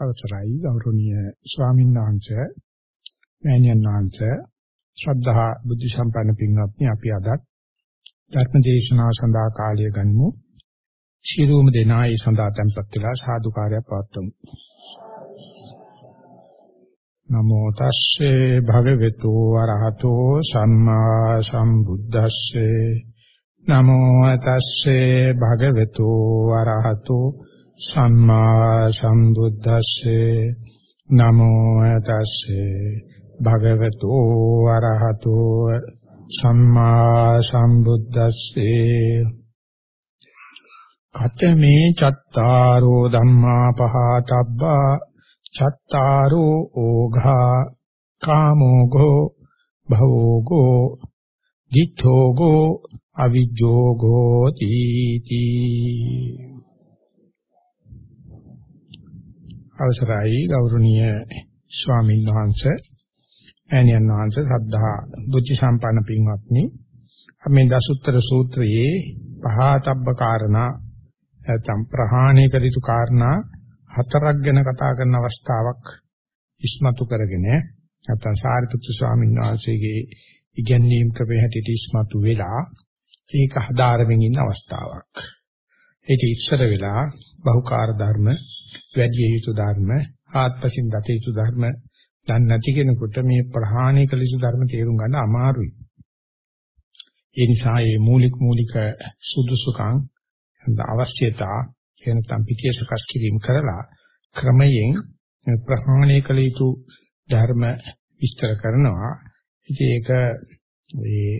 අවසරයි ගෞරවනීය ස්වාමීන් වහන්සේ මෑණියන් වහන්සේ ශ්‍රද්ධා බුද්ධ සම්පන්න පින්වත්නි අපි අද ධර්ම දේශනාව සඳහා කාලය ගනිමු. ශිරෝම දෙනායි සඳහා tempත් වෙලා සාදුකාරය පවත්වමු. නමෝ තස්සේ භගවතු වරහතෝ සම්මා සම්බුද්දස්සේ. නමෝ තස්සේ භගවතු වරහතෝ සම්මා සම්බුද්දස්සේ නමෝ තස්සේ භගවතු වරහතෝ සම්මා සම්බුද්දස්සේ කතමේ චත්තාරෝ ධම්මා පහතබ්බා චත්තාරෝ ඕඝා කාමෝගෝ භවෝගෝ දිඨෝගෝ අවිජ්ජෝගෝ තීති අවසරයි ගෞරවනීය ස්වාමීන් වහන්සේ ඈනියන් වහන්සේ සද්ධා බුද්ධ සම්පන්න පින්වත්නි අපි දසුත්තර සූත්‍රයේ පහතබ්බ කාරණා නැත්නම් ප්‍රහාණය කළ යුතු කාරණා හතරක් ගැන කතා කරන අවස්ථාවක් ඉස්මතු කරගෙන නැත්නම් සාරිපුත්තු ස්වාමීන් වහන්සේගේ ඉගැන්වීම් කපේ හැටියට ඉස්මතු වෙලා ඒක හදාරමින් ඉන්න අවස්ථාවක්. ඒක ඉස්සර වෙලා බහුකාර්ය ධර්ම වැඩි යුතු ධර්ම ආත්පසින් දත යුතු ධර්ම දන්නේ නැති කෙනෙකුට මේ ප්‍රහාණය කළ යුතු ධර්ම තේරුම් ගන්න අමාරුයි. ඒ නිසා මේ මූලික මූලික සුදුසුකම් අවශ්‍යතා එනතම් පිටිය සකස් කිරීම කරලා ක්‍රමයෙන් ප්‍රහාණය කළ යුතු ධර්ම විස්තර කරනවා. ඉතින් ඒක මේ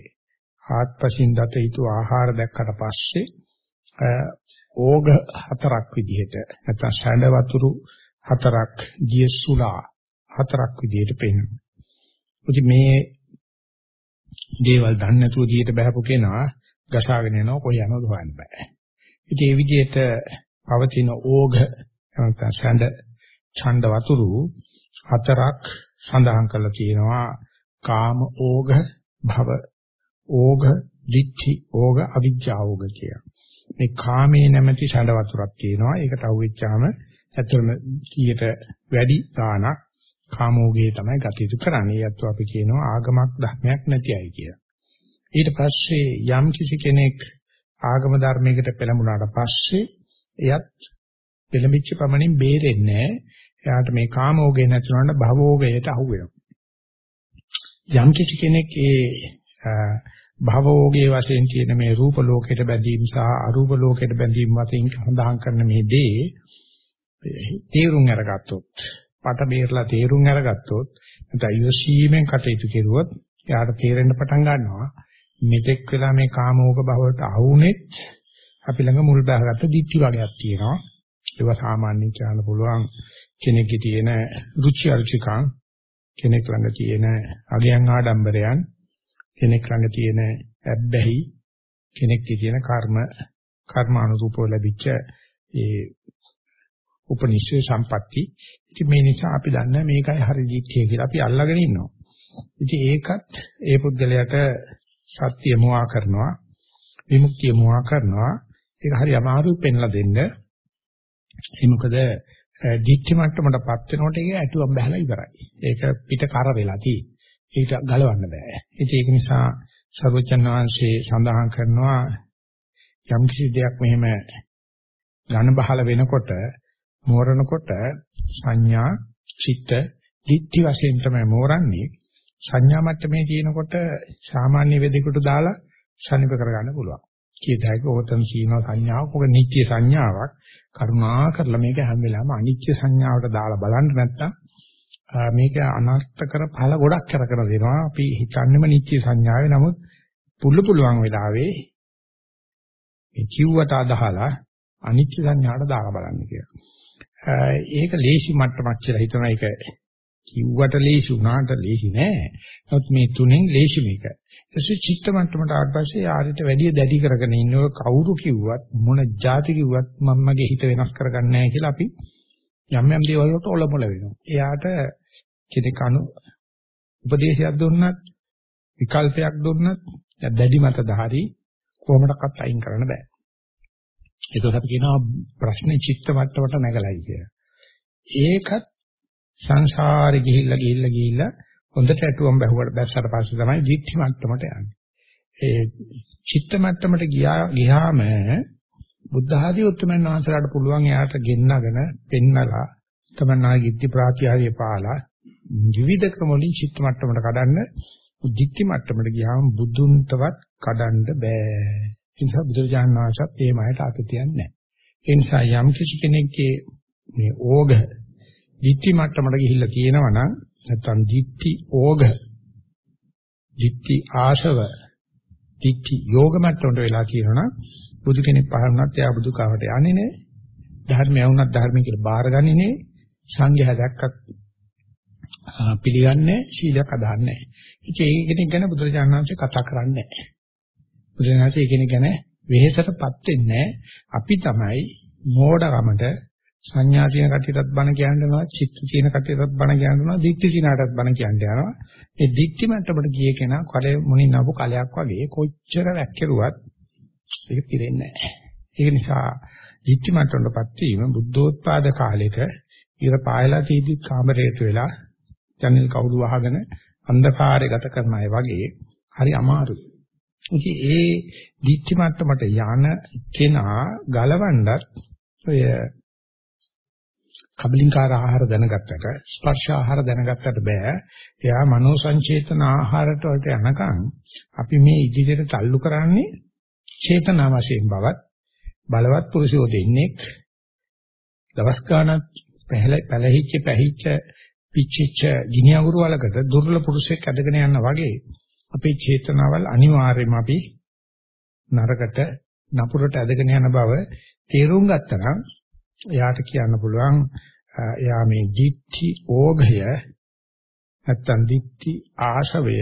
ආත්පසින් දත යුතු ආහාර දැක්කට පස්සේ ඕග හතරක් විදිහට නැත්නම් ශාඳ වතුරු හතරක් දිය සුලා හතරක් විදිහට පෙන්වනවා. ඉතින් මේ දේවල් දන්නේ නැතුව දිහට බහපු කෙනා ගසාගෙන යනවා කොහේ යනවද හොයන්න බෑ. ඉතින් මේ විදිහට පවතින ඕග නැත්නම් ශාඳ ඡණ්ඩ වතුරු හතරක් සඳහන් කරලා තියෙනවා කාම ඕග භව ඕග දිච්චි ඕග අවිජ්ජා ඕග කියලා. මේ කාමයේ නැමැති සඳ වතුරක් තියෙනවා. ඒකට අහුවෙච්චාම ඇත්තටම 100ට වැඩි ගාණක් කාමෝගේ තමයි ගත යුතු කරන්නේ. ඒත් අපි කියනවා ආගමක් ධර්මයක් නැති අය කියලා. ඊට පස්සේ යම් කිසි කෙනෙක් ආගම ධර්මයකට පෙළඹුණාට පස්සේ එයත් පෙළඹිච්ච පමණින් බේරෙන්නේ එයාට මේ කාමෝගේ නැතුනට භවෝගයට අහු වෙනවා. යම් කිසි කෙනෙක් ඒ භවෝගේ වශයෙන් තියෙන මේ රූප ලෝකයට බැඳීම සහ අරූප ලෝකයට බැඳීම වශයෙන් සඳහන් කරන මේ දේ තේරුම් අරගත්තොත් පට බේරලා තේරුම් අරගත්තොත් නැත්නම් ඉවසීමෙන් කටයුතු කෙරුවොත් එයාට තේරෙන්න පටන් ගන්නවා. මෙතෙක් වෙලා මේ කාමෝග භවයට අහුනෙත් අපි ළඟ මුල් බහගත්ත දික්ටි වගේක් තියෙනවා. ඒවා සාමාන්‍යයෙන් කියන්න පුළුවන් කෙනෙක්ගේ තියෙන රුචි අරුචිකම් කෙනෙක් ළඟ තියෙන අගයන් ආඩම්බරයන් කෙනෙක් ළඟ තියෙන ඇබ්බැහි කෙනෙක්ගේ තියෙන කර්ම කර්මානුරූපව ලැබිච්ච ඒ උපනිශ්‍රේ සම්පatti. ඉතින් මේ නිසා අපි දන්නේ මේකයි හරි දික්කේ කියලා අපි අල්ලගෙන ඉන්නවා. ඉතින් ඒකත් ඒ පුද්ගලයාට සත්‍ය මොහා කරනවා විමුක්තිය මොහා කරනවා. ඒක හරි අමාරුයි පෙන්ලා දෙන්න. ඒ මොකද දික්ටි මට්ටමටපත් වෙනකොට ඒක ඇතුම් බහලා ඉවරයි. ඒක පිට කර වෙලා තියෙන්නේ. ඒක ගලවන්න බෑ. ඒක නිසා සර්වචන් වහන්සේ සඳහන් කරනවා යම් කිසි දෙයක් මෙහෙම ඝන බහල වෙනකොට මෝරනකොට සංඥා චිත්ත දිට්ඨි වශයෙන් තමයි මෝරන්නේ සංඥා මට්ටමේ තියෙනකොට සාමාන්‍ය වේදිකට දාලා ශනිප කරගන්න පුළුවන්. කීයදයික ඕතන සීන සංඥාවක් ඔක නිත්‍ය සංඥාවක් කරුණා කරලා මේක හැම වෙලාවෙම අනිත්‍ය සංඥාවට දාලා බලන්න නැත්තම් මේක අනර්ථ කර ඵල ගොඩක් කරකර දෙනවා. අපි හිතන්නේම නිත්‍ය සංඥාවේ නමුත් පුළු පුළුවන් වෙලාවේ මේ කිව්වට අදහලා අනිත්‍ය සංඥාට දාලා බලන්න කියලා. ඒක ලේසි මට්ටමක් කියලා හිතනවා ඒක කිව්වට ලේසි වුණාට ලේසි නෑ. නමුත් මේ තුනෙන් ලේසි මේක. ඊටසේ චිත්ත මට්ටමට ආවට පස්සේ ආරිට වැඩි දැඩි කරගෙන ඉන්නව කවුරු කිව්වත් මොන જાති කිව්වත් මම මගේ හිත වෙනස් කරගන්නේ නෑ කියලා අපි යම් යම් දේවල් වලට ඔලොමල වෙනවා. එයාට කෙනෙක් අනු උපදේශයක් දුන්නත් විකල්පයක් දුන්නත් දැඩි මතධාරී කොහොමඩක්වත් අයින් කරන්න බෑ. ඒකත් අපි කියනවා ප්‍රශ්නේ චිත්ත මට්ටමට නැගලයි කියලා. ඒකත් සංසාරේ ගිහිල්ලා ගිහිල්ලා ගිහිල්ලා හොඳට ඇටුවම් බැහුවට බැස්සට පස්සේ තමයි දික්ටි මට්ටමට යන්නේ. ඒ චිත්ත මට්ටමට ගියා ගියාම බුද්ධ ආදී උත්තරමන් වහන්සේලාට පුළුවන් එයාට ගෙන්නගෙන පෙන්නලා තමන්නාගේ ඉද්ධි ප්‍රාතිහාර්ය පාලා විවිධ ක්‍රම වලින් චිත්ත මට්ටමට කඩන්න දික්ටි මට්ටමට ගියාම බුදුන්ටවත් කඩන්න බෑ. ඒ නිසා බුදුරජාණන් වහන්සේත් මේ මයට අත තියන්නේ නැහැ. ඒ නිසා යම් කිසි කෙනෙක්ගේ මේ ඕග දික්ටි මට්ටමට ගිහිල්ලා තියෙනවා නම් නැත්නම් දික්ටි ඕග දික්ටි ආශව දික්ටි යෝග මට්ටමට වෙලා කියනවනම් බුදු කෙනෙක් පහරුණත් එයා බුදු කාවට යන්නේ නැහැ. ධර්මය වුණත් ධර්මය කියලා බාරගන්නේ නැහැ. සංඝයා දැක්කත් පිළිගන්නේ ශීලයක් අදහන්නේ නැහැ. ඉතින් ඒ කෙනෙක් ගැන බුදුරජාණන් වහන්සේ කතා කරන්නේ නැහැ. බුදුරජාණන් වහන්සේ ඒ කෙනෙක් ගැන වෙහෙසටපත් වෙන්නේ අපි තමයි මෝඩකමට සංඥා තියෙන කටියටත් බණ කියනවා චිත්ත තියෙන කටියටත් බණ කියනවා දික්ටි සිනාටත් බණ කියන්න යනවා ඒ දික්ටි මට්ටමට ගිය කෙනා කලේ මුණින් ආපු කලයක් වගේ කොච්චර වැක්කිරුවත් ඒක පිරෙන්නේ නැහැ ඒක නිසා දික්ටි මට්ටමටපත් වීම බුද්ධෝත්පාද කාලෙක ඉර පායලා තීදි කාමරයට වෙලා ජනෙල් කවුරු වහගෙන අන්ධකාරය ගත කරන අය වගේ හරි අමාරුයි ඉතින් ඒ දික්ටි මට්ටමට යන කෙනා ගලවන්නත් ඔය කබලින්කාර ආහාර දැනගත්තට ස්පර්ශ ආහාර දැනගත්තට බෑ. එයා මනෝ සංචේතන ආහාරට වලට යනකම් අපි මේ ඉදිරියට තල්ලු කරන්නේ චේතනා වශයෙන් බවත් බලවත් පුරුෂයෝ දෙන්නෙක් දවස් ගානක් පැලහිච්ච පැහිච්ච පිච්චිච්ච ගිනි අඟුරු වලකට දුර්වල පුරුෂයෙක් ඇදගෙන යනවා වගේ අපේ චේතනාවල් අනිවාර්යයෙන්ම අපි නරකට නපුරට ඇදගෙන යන බව තේරුම් ගත්තා නම් එයාට කියන්න පුළුවන් එයා මේ දික්ටි ඕඝය නැත්තම් දික්ටි ආශවය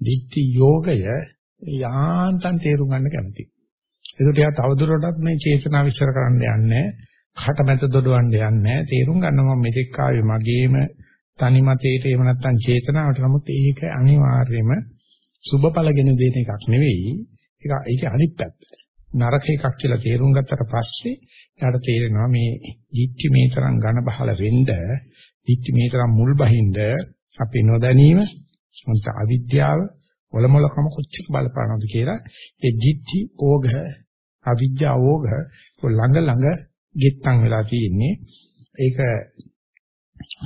දික්ටි යෝගය යාන්තම් තේරුම් ගන්න කැමතියි. ඒකට එයා තවදුරටත් මේ චේතනා විස්තර කරන්න යන්නේ කටමැත දොඩවන්න යන්නේ තේරුම් ගන්න මම මෙතෙක් ආවේ මගේම තනි මතේට එහෙම නැත්තම් චේතනාවට නමුත් ඒක අනිවාර්යයෙන්ම සුබඵලගෙන දෙන එකක් නෙවෙයි ඒක ඒකේ අනිත් පැත්ත. නරක එකක් කියලා තේරුම් ගත්තට පස්සේ එයාට තේරෙනවා මේ දික්ටි මේ තරම් ඝන බහල වෙන්න දික්ටි මේ තරම් මුල් බහින්ද අපි නොදැනීම මොකද අවිද්‍යාව වලමලකම කොච්චර බලපානවද කියලා ඒ දික්ටි ඕඝ අවිද්‍යා ඕඝ ළඟ ළඟ ගෙත්තන් වෙලා තියෙන්නේ ඒක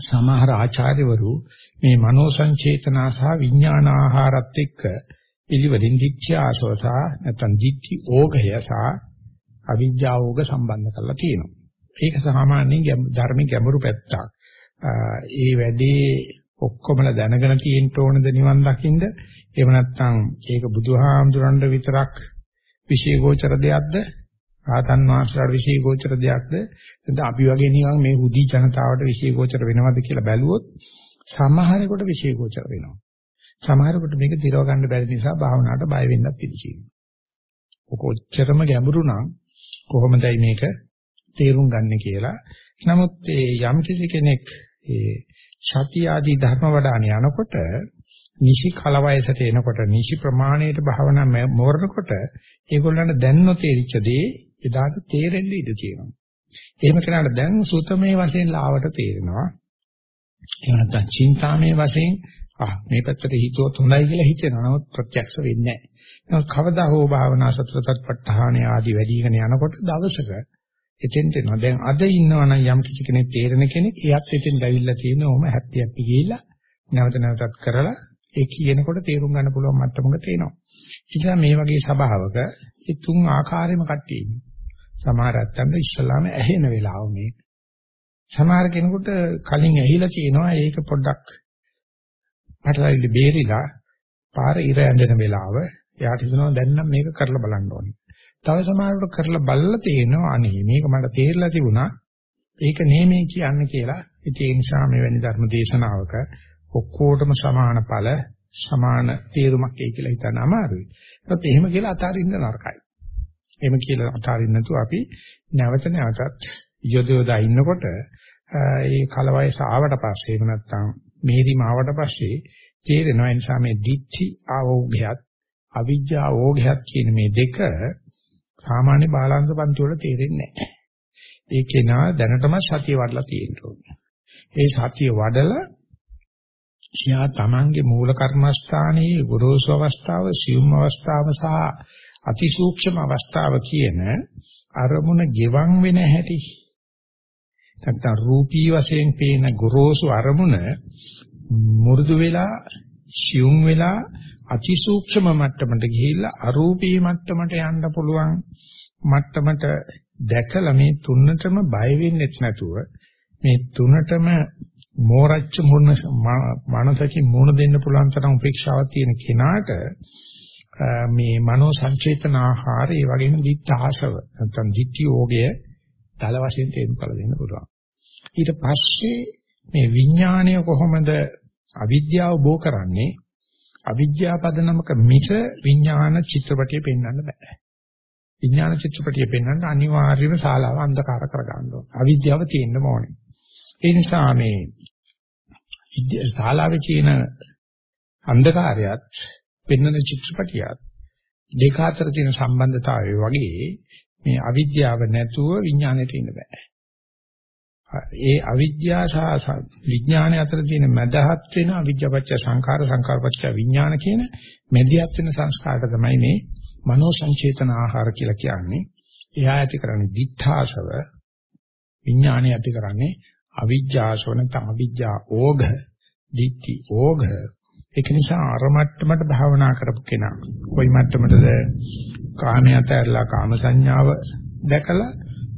සමහර ආචාර්යවරු මේ මනෝ සංචේතනා සහ විඥාන ආහාරත් එක්ක පිළිවෙලින් දික්ඛ ආසවසා නැත්නම් දික්ඛි ඕගය සහ අවිජ්ජා ඕග සම්බන්ධ කරලා තියෙනවා. ඒක සාමාන්‍යයෙන් ධර්මයේ ගැඹුරු පැත්තක්. ඒ වැඩේ ඔක්කොමලා දැනගෙන තියෙන්න ඕනද නිවන් දකින්න? එහෙම නැත්නම් ඒක බුදුහාමුදුරන්ට විතරක් විශේෂෝචර දෙයක්ද? ආතන් වහන්සේලාට විශේෂෝචර දෙයක්ද? නැත්නම් අපි වගේ නිකන් මේ හුදි ජනතාවට විශේෂෝචර වෙනවද කියලා බැලුවොත් සමහරෙකුට විශේෂෝචර වෙනවා. සමහරකට මේක දිරව ගන්න බැරි නිසා භාවනාවට බය වෙන්නත් ඉඩ තියෙනවා. ඔක ඔච්චරම ගැඹුරු නම් කොහොමදයි මේක තේරුම් ගන්න කියලා. නමුත් ඒ යම් කිසි කෙනෙක් ඒ සති ආදී ධර්ම වඩාන යනකොට නිසි කලවයසට එනකොට නිසි ප්‍රමාණයට භාවනා මෝරනකොට ඒගොල්ලන්ට දැන් නොතේරිච්ච දේ එදාට තේරෙන්න ඉඩ තියෙනවා. එහෙම කෙනාට දැන් සුතමේ වශයෙන් ලාවට තේරෙනවා. එහෙම නැත්නම් චින්තාමේ වශයෙන් ආ මේ පැත්තට හිතුවොත් හොඳයි කියලා හිතෙනවා. නමුත් ප්‍රත්‍යක්ෂ වෙන්නේ නැහැ. නමුත් කවදා හෝ භාවනා සතරපට්ඨාන ආදී වැඩිගෙන යනකොට දවසක එතෙන්ට එනවා. දැන් අද ඉන්නවනම් යම් කිසි කෙනෙක් තේරෙන කෙනෙක් එයත් එතෙන් දැවිලා තියෙන ඕම හැප්පි හැප්පි ගිහිල්ලා නැවත නැවතත් කරලා ඒ කියනකොට තේරුම් ගන්න පුළුවන් මට්ටමක තේනවා. ඉතින් මේ වගේ සබාවක ඒ තුන් ආකාරයෙන්ම කට්ටිය ඉන්නේ. සමහර අත්තන්ට ඉස්සලාම ඇහෙන වෙලාව මේක. සමහර කෙනෙකුට කලින් ඇහිලා තියෙනවා ඒක පොඩ්ඩක් පටලවිලි බේරිලා පාර ඉර ඇඳෙන වෙලාව එයාට හිතනවා දැන් නම් මේක කරලා බලන්න ඕනේ. තව සමහරකට කරලා බලලා තේනවා අනේ මේක මට තේරලා තිබුණා. ඒක නෙමෙයි කියන්නේ කියලා. ඒ නිසා මෙවැනි ධර්ම දේශනාවක ඔක්කොටම සමාන ඵල සමාන තේරුමක් එයි කියලා හිතන්න අමාරුයි. ඒත් එහෙම කියලා අතාරින්න නරකයි. එහෙම කියලා අතාරින්න නැතුව අපි නැවත නැවතත් යොදවලා ඉන්නකොට ඒ කලවයස ආවට පස්සේ එහෙම නැත්නම් මෙහෙදිම ආවට පස්සේ තේරෙනවා ඒ නිසා මේ දිච්චි ආෝගයත් අවිජ්ජා ආෝගයත් කියන මේ දෙක සාමාන්‍ය බාලාංශ පන්ති වල තේරෙන්නේ නැහැ. ඒ කෙනා දැනටම සතිය වඩලා තියෙනවා. ඒ සතිය වඩලා එයා තමන්ගේ මූල කර්මස්ථානයේ ගොරෝසු අවස්ථාව, සියුම් අවස්ථාව සහ අතිසූක්ෂම අවස්ථාව කියන අරමුණ ගෙවන් වෙන හැටි. නැත්නම් රූපී වශයෙන් පේන ගොරෝසු අරමුණ මුරුදු වෙලා සියුම් වෙලා අතිසූක්ෂම මට්ටමට ගිහිල්ලා අරූපී මට්ටමට යන්න පුළුවන් මට්ටමට දැකලා මේ තුනටම බය වෙන්නේ නැතුව මේ තුනටම මෝරච්ච මුණ මානසිකින් මුණ දෙන්න පුළුවන් තරම් උපේක්ෂාවක් තියෙන කෙනාට මේ මනෝ සංචේතන ආහාර ඒ වගේම දිත්තහසව නැත්නම් දිට්ඨි යෝගය තල වශයෙන් තේරුම් කළ දෙන්න පුළුවන්. ඊට පස්සේ මේ විඥාණය කොහොමද අවිද්‍යාව බෝ කරන්නේ? අවිද්‍යාව පදනමක මිස විඥාන චිත්‍රපටිය පෙන්වන්න බෑ. විඥාන චිත්‍රපටිය පෙන්වන්න අනිවාර්යයෙන්ම ශාලාව අන්ධකාර කරගන්න ඕනේ. අවිද්‍යාව තියෙන්න ඕනේ. ඒ නිසා මේ ශාලාවේ තියෙන අන්ධකාරයත් පෙන්වන චිත්‍රපටියත් දෙක අතර තියෙන සම්බන්ධතාවය වගේ මේ අවිද්‍යාව නැතුව විඥාණයට ඉන්න බෑ. ඒ අවිද්‍යාව සහ විඥානය අතර තියෙන මැදහත් වෙන අවිද්‍යාවච්ච සංඛාර සංඛාරපච්ච විඥාන කියන මැදිහත් වෙන සංස්කාරය තමයි මේ මනෝ සංචේතන ආහාර කියලා කියන්නේ. එයා ඇති කරන්නේ දිඨාසව විඥානය ඇති කරන්නේ අවිජ්ජාසව නැත්නම් අවිජ්ජා ඕඝ දිට්ඨි ඕඝ ඒක නිසා අර මට්ටමට භාවනා කරපු කෙනා කොයි මට්ටමටද කාමයට ඇරලා කාම සංඥාව දැකලා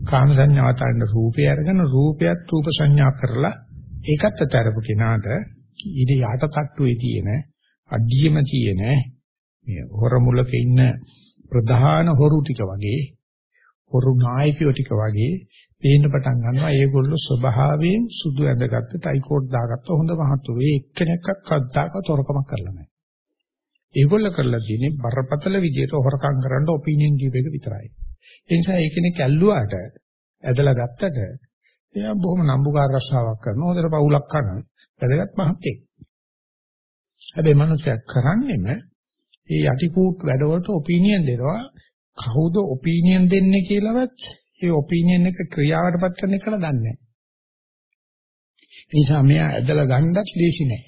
කාම සංඥාව තරින්න රූපය අරගෙන රූපයත් රූප සංඥා කරලා ඒකත් අතරපු කෙනාට ඊට යට තට්ටුවේ තියෙන අඩියම තියෙන මේ හොර මුලක ඉන්න ප්‍රධාන හොරු ටික වගේ හොරු නායකයෝ ටික වගේ පේන්න පටන් ගන්නවා ඒගොල්ලෝ ස්වභාවයෙන් සුදු ඇඳගත්ත ටයිකෝට් දාගත්ත හොඳ මහත්තු වේ එක්කෙනෙක්වත් කද්දාක තොරකමක් කරලා නැහැ. ඒගොල්ලෝ කරලා තියෙන්නේ බරපතල විදියට හොරකම් කරන්න ඔපිනියන් දීප එක විතරයි. ඒ නිසා ඒ කෙනෙක් ඇල්ලුවාට ඇදලා ගත්තට එයා බොහොම නම්බුකාර රස්සාවක් කරනවා. හොඳට පවුලක් කරන වැදගත් මහත්තයෙක්. හැබැයි මනුස්සයා කරන්නේම මේ යටි කූට් වැඩවලට ඔපිනියන් දෙනවා. කවුද ඔපිනියන් දෙන්නේ කියලාවත් ඒ ඔපිනියන් එක ක්‍රියාවටපත් කරන එක කියලා දන්නේ නැහැ. ඒ නිසා මෙයා ඇදලා ගන්නත් ලේසි නෑ.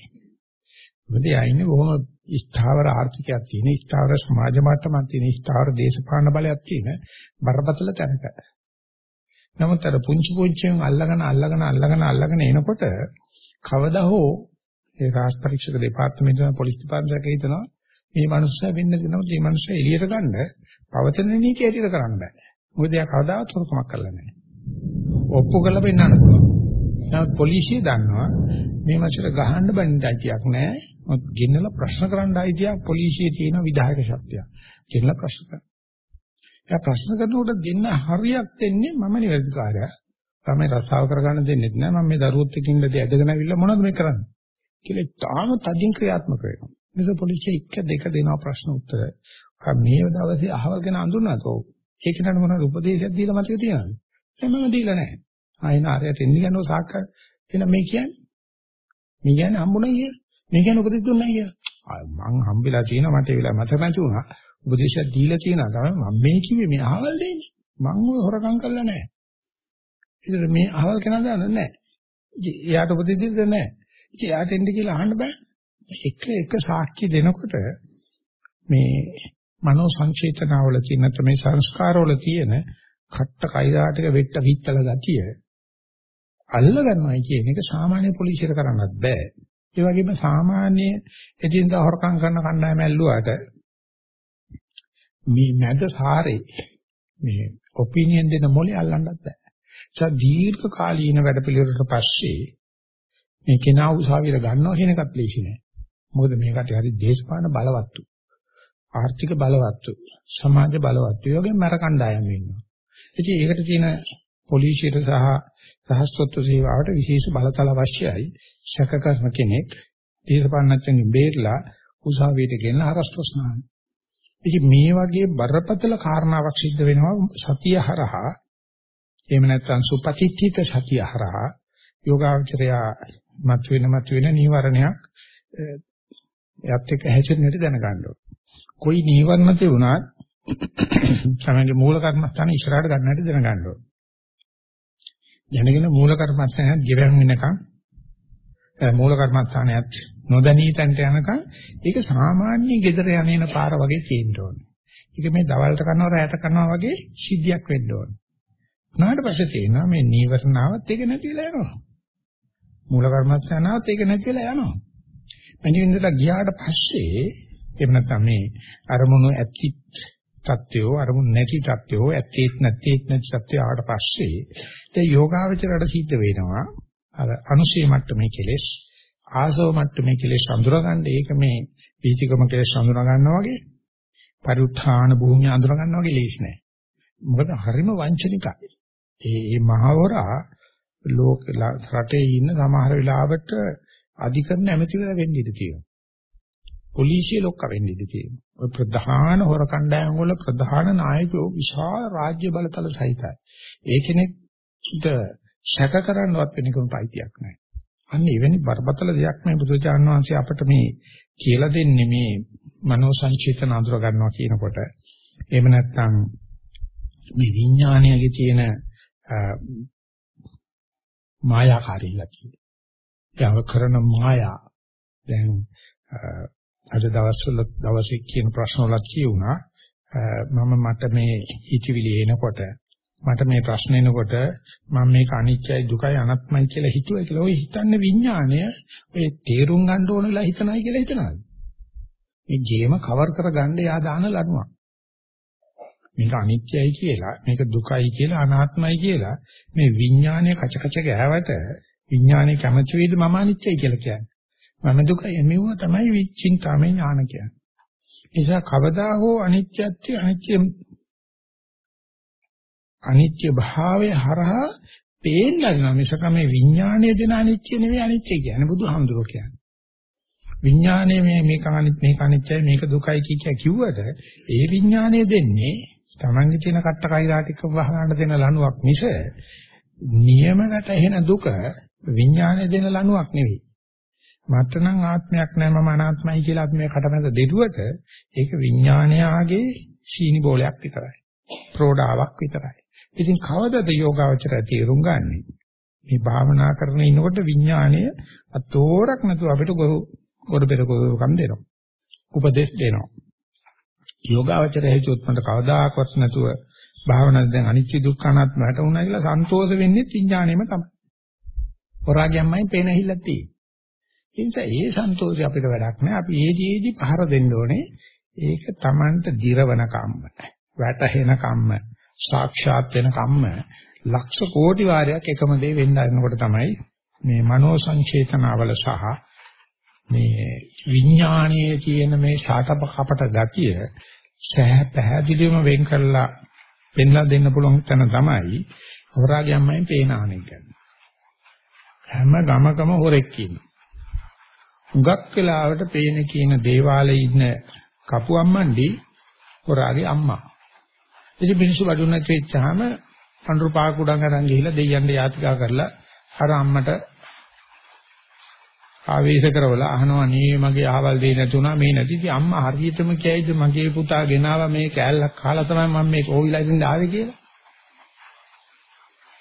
මොකද එයා ඉන්නේ බොහොම ස්ථාවර ආර්ථිකයක් තියෙන, ස්ථාවර සමාජ මට්ටමක් තියෙන, ස්ථාවර දේශපාලන බලයක් තියෙන බරපතල තැනක. නමුත් අර පුංචි පුංචියෙන් අල්ලගෙන අල්ලගෙන අල්ලගෙන අල්ලගෙන එනකොට කවදා හෝ ඒ රාජ පරීක්ෂක දෙපාර්තමේන්තුවේ පොලිස් දෙපාර්තමේන්තුවක හිටනවා මේ මනුස්සයා වෙන්න දෙනවා මේ මනුස්සයා එළියට ගන්න පවතන නීතිය ඇටියට කරන්න බෑ. මොකද එයා කවදාවත් හොරකමක් කරලා නැහැ. ඔප්පු කරලා පෙන්නන්න පුළුවන්. නමුත් පොලිසිය දන්නවා මේ මාසෙට ගහන්න බඳින්න අයිතියක් නැහැ. මොකද ගෙන්නලා ප්‍රශ්න කරන්න අයිතියක් පොලිසියේ තියෙන විධායක ශක්තිය. ගෙන්නලා ප්‍රශ්න කරනවා. එයා ප්‍රශ්න කරනකොට දෙන්න හරියක් දෙන්නේ මම නිවැරදිකාරයා. තමයි රස්සාව කරගන්න දෙන්නේ නැහැ. මම මේ දරුවොත් එක්ක ඉඳලා ඇදගෙන අවිල්ලා මොනවද මේ කරන්නේ? කියලා තාම තදින් ක්‍රියාත්මක වෙනවා. නිසා පොලිසිය එක දෙක දෙනවා ප්‍රශ්න උත්තර. මේ දවසේ අහවල් ගැන අඳුනනතෝ ඒක නට මොනවද උපදේශයක් දීලා මතක තියනවද? එහෙම මම දීලා නැහැ. ආයෙන ආරයට එන්න ගන්නව සාක්කා. එහෙනම් මේ කියන්නේ මේ කියන්නේ හම්බුණා කිය. මේ කියන්නේ උපදෙස් දුන්නා කිය. මං හම්බෙලා තියෙනවා මට ඒ වෙලාව මතක නැති වුණා. උපදේශයක් දීලා තියෙනවා තමයි මම මේ කිව්වේ මේ අහවල් දෙන්නේ. මං ඔය හොරකම් කරලා නැහැ. ඉතින් මේ අහවල් කෙනා දන්නේ නැහැ. එයාට උපදෙස් දෙන්නේ නැහැ. ඉතින් එයාට එන්න කියලා අහන්න බෑ. එක එක සාක්ෂි දෙනකොට මේ මනෝ සංචේතනාවල තියෙන මේ සංස්කාරවල තියෙන කට්ට කයිදාටික වෙට්ට විත්තල ගතිය අල්ල ගන්නවයි කියන එක සාමාන්‍ය පොලිසියට කරන්නත් බෑ. ඒ වගේම සාමාන්‍ය එදිනදා හොරකම් කරන කණ්ඩායම ඇල්ලුවාට මේ මැද සාරේ මේ ඔපිනියන් දෙන මොලේ අල්ලන්නත් බෑ. ඒ දීර්ඝ කාලීන වැඩ පිළිවෙලකට පස්සේ මේ කෙනා උසාවියට ගන්නවා කියන එකත් ලේසි නෑ. මොකද මේකට හරි දේශපාලන බලවත්තු. ආර්ථික බලවත්තු, සමාජ බලවත්තු, ඒ වගේම මර කණ්ඩායම් ඉන්නවා. ඉතින් ඒකට තියෙන පොලිසියට සහ සහස්ත්ව සේවාවට විශේෂ බලතල අවශ්‍යයි. ශක කරන කෙනෙක් දේශපාලනඥයන් බේරලා උසාවියට ගෙනන හරස් ප්‍රශ්නාන. ඉතින් මේ වගේ බරපතල කාරණාවක් සිද්ධ වෙනවා සතිය හරහා එහෙම නැත්නම් සුපතිත්ථිත සතිය හරහා යෝගාචරයා මතුවෙන මතුවෙන නීවරණයක් එයත් එක්ක හැසිරෙන්නට දැනගන්න ඕනේ. કોઈ නීවරණ තිබුණත් තමයි මූල කර්මස්ථාන ඉස්සරහට ගන්නට දැනගන්න ඕනේ. දැනගෙන මූල කර්මස්ථානයත් ගෙවන් වෙනකන් මූල කර්මස්ථානයත් නොදැනී තැනට යනකන් ඒක සාමාන්‍ය gedara යන්නේන පාර වගේ තියෙන්න ඕනේ. ඒක මේ දවල්ට කරනවා රැයට කරනවා වගේ සිද්ධියක් වෙන්න ඕනේ. උනාට පස්සේ තේනවා මේ නීවරණාවත් ඒක නැතිලා යනවා. මූල කර්මස්ථානාවත් ඒක නැතිලා යනවා. මනින්දලා ගියාට පස්සේ එහෙම නැත්නම් මේ අරමුණු ඇති තත්ත්වෝ අරමුණු නැති තත්ත්වෝ ඇත්තේත් නැත්තේත් නැති තත්ත්වෝ ආවට පස්සේ ඒ යෝගාවචරයට සිද්ධ වෙනවා. අර අනුශේ මට්ටමේ කෙලෙස් ආසව මට්ටමේ කෙලෙස් අඳුරගන්න. ඒක මේ පීතිකම කෙලෙස් අඳුර ගන්නවා වගේ පරිඋත්ථාන භූමිය අඳුර ගන්නවා වගේ ලේසි නෑ. මොකද හරිම වංචනිකයි. ඒ මේ මහවරා ලෝක රටේ ඉන්න සමහර වෙලාවට අධිකරණ ඇමති වෙලා වෙන්න ඉඩ තියෙනවා. පොලිසිය ලොක්ක වෙන්න ඉඩ තියෙනවා. ඔය ප්‍රධාන හොර කණ්ඩායම් වල ප්‍රධාන නායකයෝ විශාල රාජ්‍ය බලතල සහිතයි. ඒ කෙනෙක්ට සැක කරන්නවත් වෙන කෙනෙකුට අයිතියක් නැහැ. අන්න එවැනි බරපතල දෙයක් මේ බුදුචාන් වහන්සේ අපට මේ කියලා දෙන්නේ මේ මනෝ සංචේතන අඳුර ගන්නවා කියනකොට එහෙම නැත්නම් මේ විඥානයගේ තියෙන මායාකාරී ගතිය. යව කරන මායා දැන් අද දවස්වල දවසේ කියන ප්‍රශ්න වලත් කියුණා මම මට මේ හිතවිලි එනකොට මට මේ ප්‍රශ්න එනකොට මම මේක අනිත්‍යයි දුකයි අනාත්මයි කියලා හිතුවා කියලා ඔය හිතන්නේ විඥාණය ඔය තේරුම් ගන්න ඕන වෙලා හිතනයි කියලා හිතනවා. මේ ගේම කවර් කරගන්න යා දාන ලණුවක්. මේක අනිත්‍යයි කියලා මේක දුකයි කියලා අනාත්මයි කියලා මේ විඥානය කච කච ගෑවට විඥානය කැමති වේද මම අනිත්‍යයි කියලා කියන්නේ? මම දුක එමෙව තමයි විචින්තාමය ඥාන කියන්නේ. නිසා කවදා හෝ අනිත්‍යත්‍ය අනිත්‍ය අනිත්‍ය භාවය හරහා පේන්නනවා මිසක මේ විඥානයේ දෙන අනිත්‍ය නෙවෙයි අනිත්‍ය කියන්නේ බුදුහාමුදුරුවෝ කියන්නේ. විඥානයේ මේ මේක අනිත් මේක අනිත්‍යයි මේක දුකයි කිය කිව්වට ඒ විඥානය දෙන්නේ Tamange තියෙන කට්ට කයිරාටික වහනට දෙන ලණුවක් මිස නියමකට එහෙන දුක විඥානය දෙන ලණුවක් නෙවෙයි. මට නම් ආත්මයක් නැහැ මම අනාත්මයි කියලා අපි මේ කටමැද දෙදුවට ඒක විඥානයාගේ සීනි බෝලයක් විතරයි. ප්‍රෝඩාවක් විතරයි. ඉතින් කවදද යෝගාවචරය තේරුම් ගන්නෙ? මේ භාවනා කරන ඉන්නකොට විඥාණය අතෝරක් නැතුව අපිට ගොරු ගොඩ බෙර ගොරුකම් දෙනවා. උපදේශ දෙනවා. යෝගාවචරය හිතුවොත් මට කවදාකවත් නැතුව භාවනාවෙන් දැන් අනිත්‍ය දුක්ඛ අනාත්ම වැටුණා කියලා සන්තෝෂ වෙන්නේ විඥාණයම තමයි. හොරාගියම්මයි පේන හිල්ලක් තියෙන්නේ. ඒ නිසා ඒ සන්තෝෂය අපිට වැඩක් නෑ. අපි ඒදීදී පහර දෙන්න ඕනේ. ඒක Tamanට දිරවන කම්ම, වැටහෙන කම්ම, සාක්ෂාත් වෙන කම්ම ලක්ෂ කෝටි වාරයක් එකම දේ වෙන්න ආරනකොට තමයි මේ මනෝ සංචේතනාවල සහ මේ විඥානයේ තියෙන මේ ශාටප කපට ගතිය සහ පැහැදිලිවම වෙන් කරලා පෙන්ලා දෙන්න පුළුවන් තැන තමයි හොරාගේ අම්මෙන් පේන ආනෙක. හැම ගමකම හොරෙක් ඉන්නවා. හුඟක් වෙලාවට පේන කියන දේවාලේ ඉන්න කපු අම්මන්ඩි හොරාගේ අම්මා. ඉතින් මිනිස්සු වඩුන්න කිව්චාම පඳුරු පාක උඩන් අරන් ගිහිල්ලා දෙයියන්ට යාතිකා කරලා අර අම්මට ආවේශ කරවලා අහනවා නේ මගේ අහවල් දෙය නැතුණා මේ නැති. ඉතින් අම්මා හරියටම කියයිද මගේ පුතා ගෙනාවා මේ කෑල්ලක් කාලා තමයි මම මේ ඕවිලා ඉඳන් ආවේ කියලා.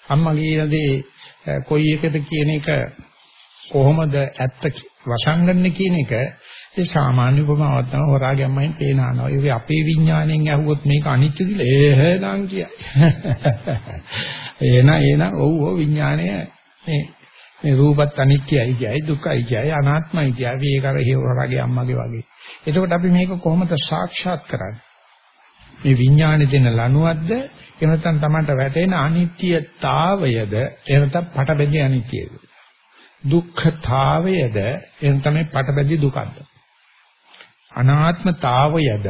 අම්මා කියන දේ කොයි එකද? කියන එක කොහොමද ඇත්ත වසංගන්නේ කියන එක ඒ සාමාන්‍ය උපමාවක් තමයි හොරාගේ අම්මෙන් පේනනවා. ඒක අපේ විඥාණයෙන් ඇහුවොත් මේක අනිත්‍ය කියලා එහෙනම් කියයි. එන එන ඔව් ඔව් විඥාණය මේ මේ රූපත් අනිත්‍යයි කියයි දුකයි කියයි අනාත්මයි කියයි ඒක අර හොරාගේ අම්මගේ වගේ. එතකොට අපි මේක කොහොමද සාක්ෂාත් කරන්නේ? මේ විඥානේ දෙන ලණුවක්ද එහෙම නැත්නම් Tamanට වැටෙන අනිත්‍යතාවයද එහෙම නැත්නම් පටබැඳි අනිත්‍යද? දුක්ඛතාවයද? එන තමයි පටබැදි දුකක්ද අනාත්මතාවයද?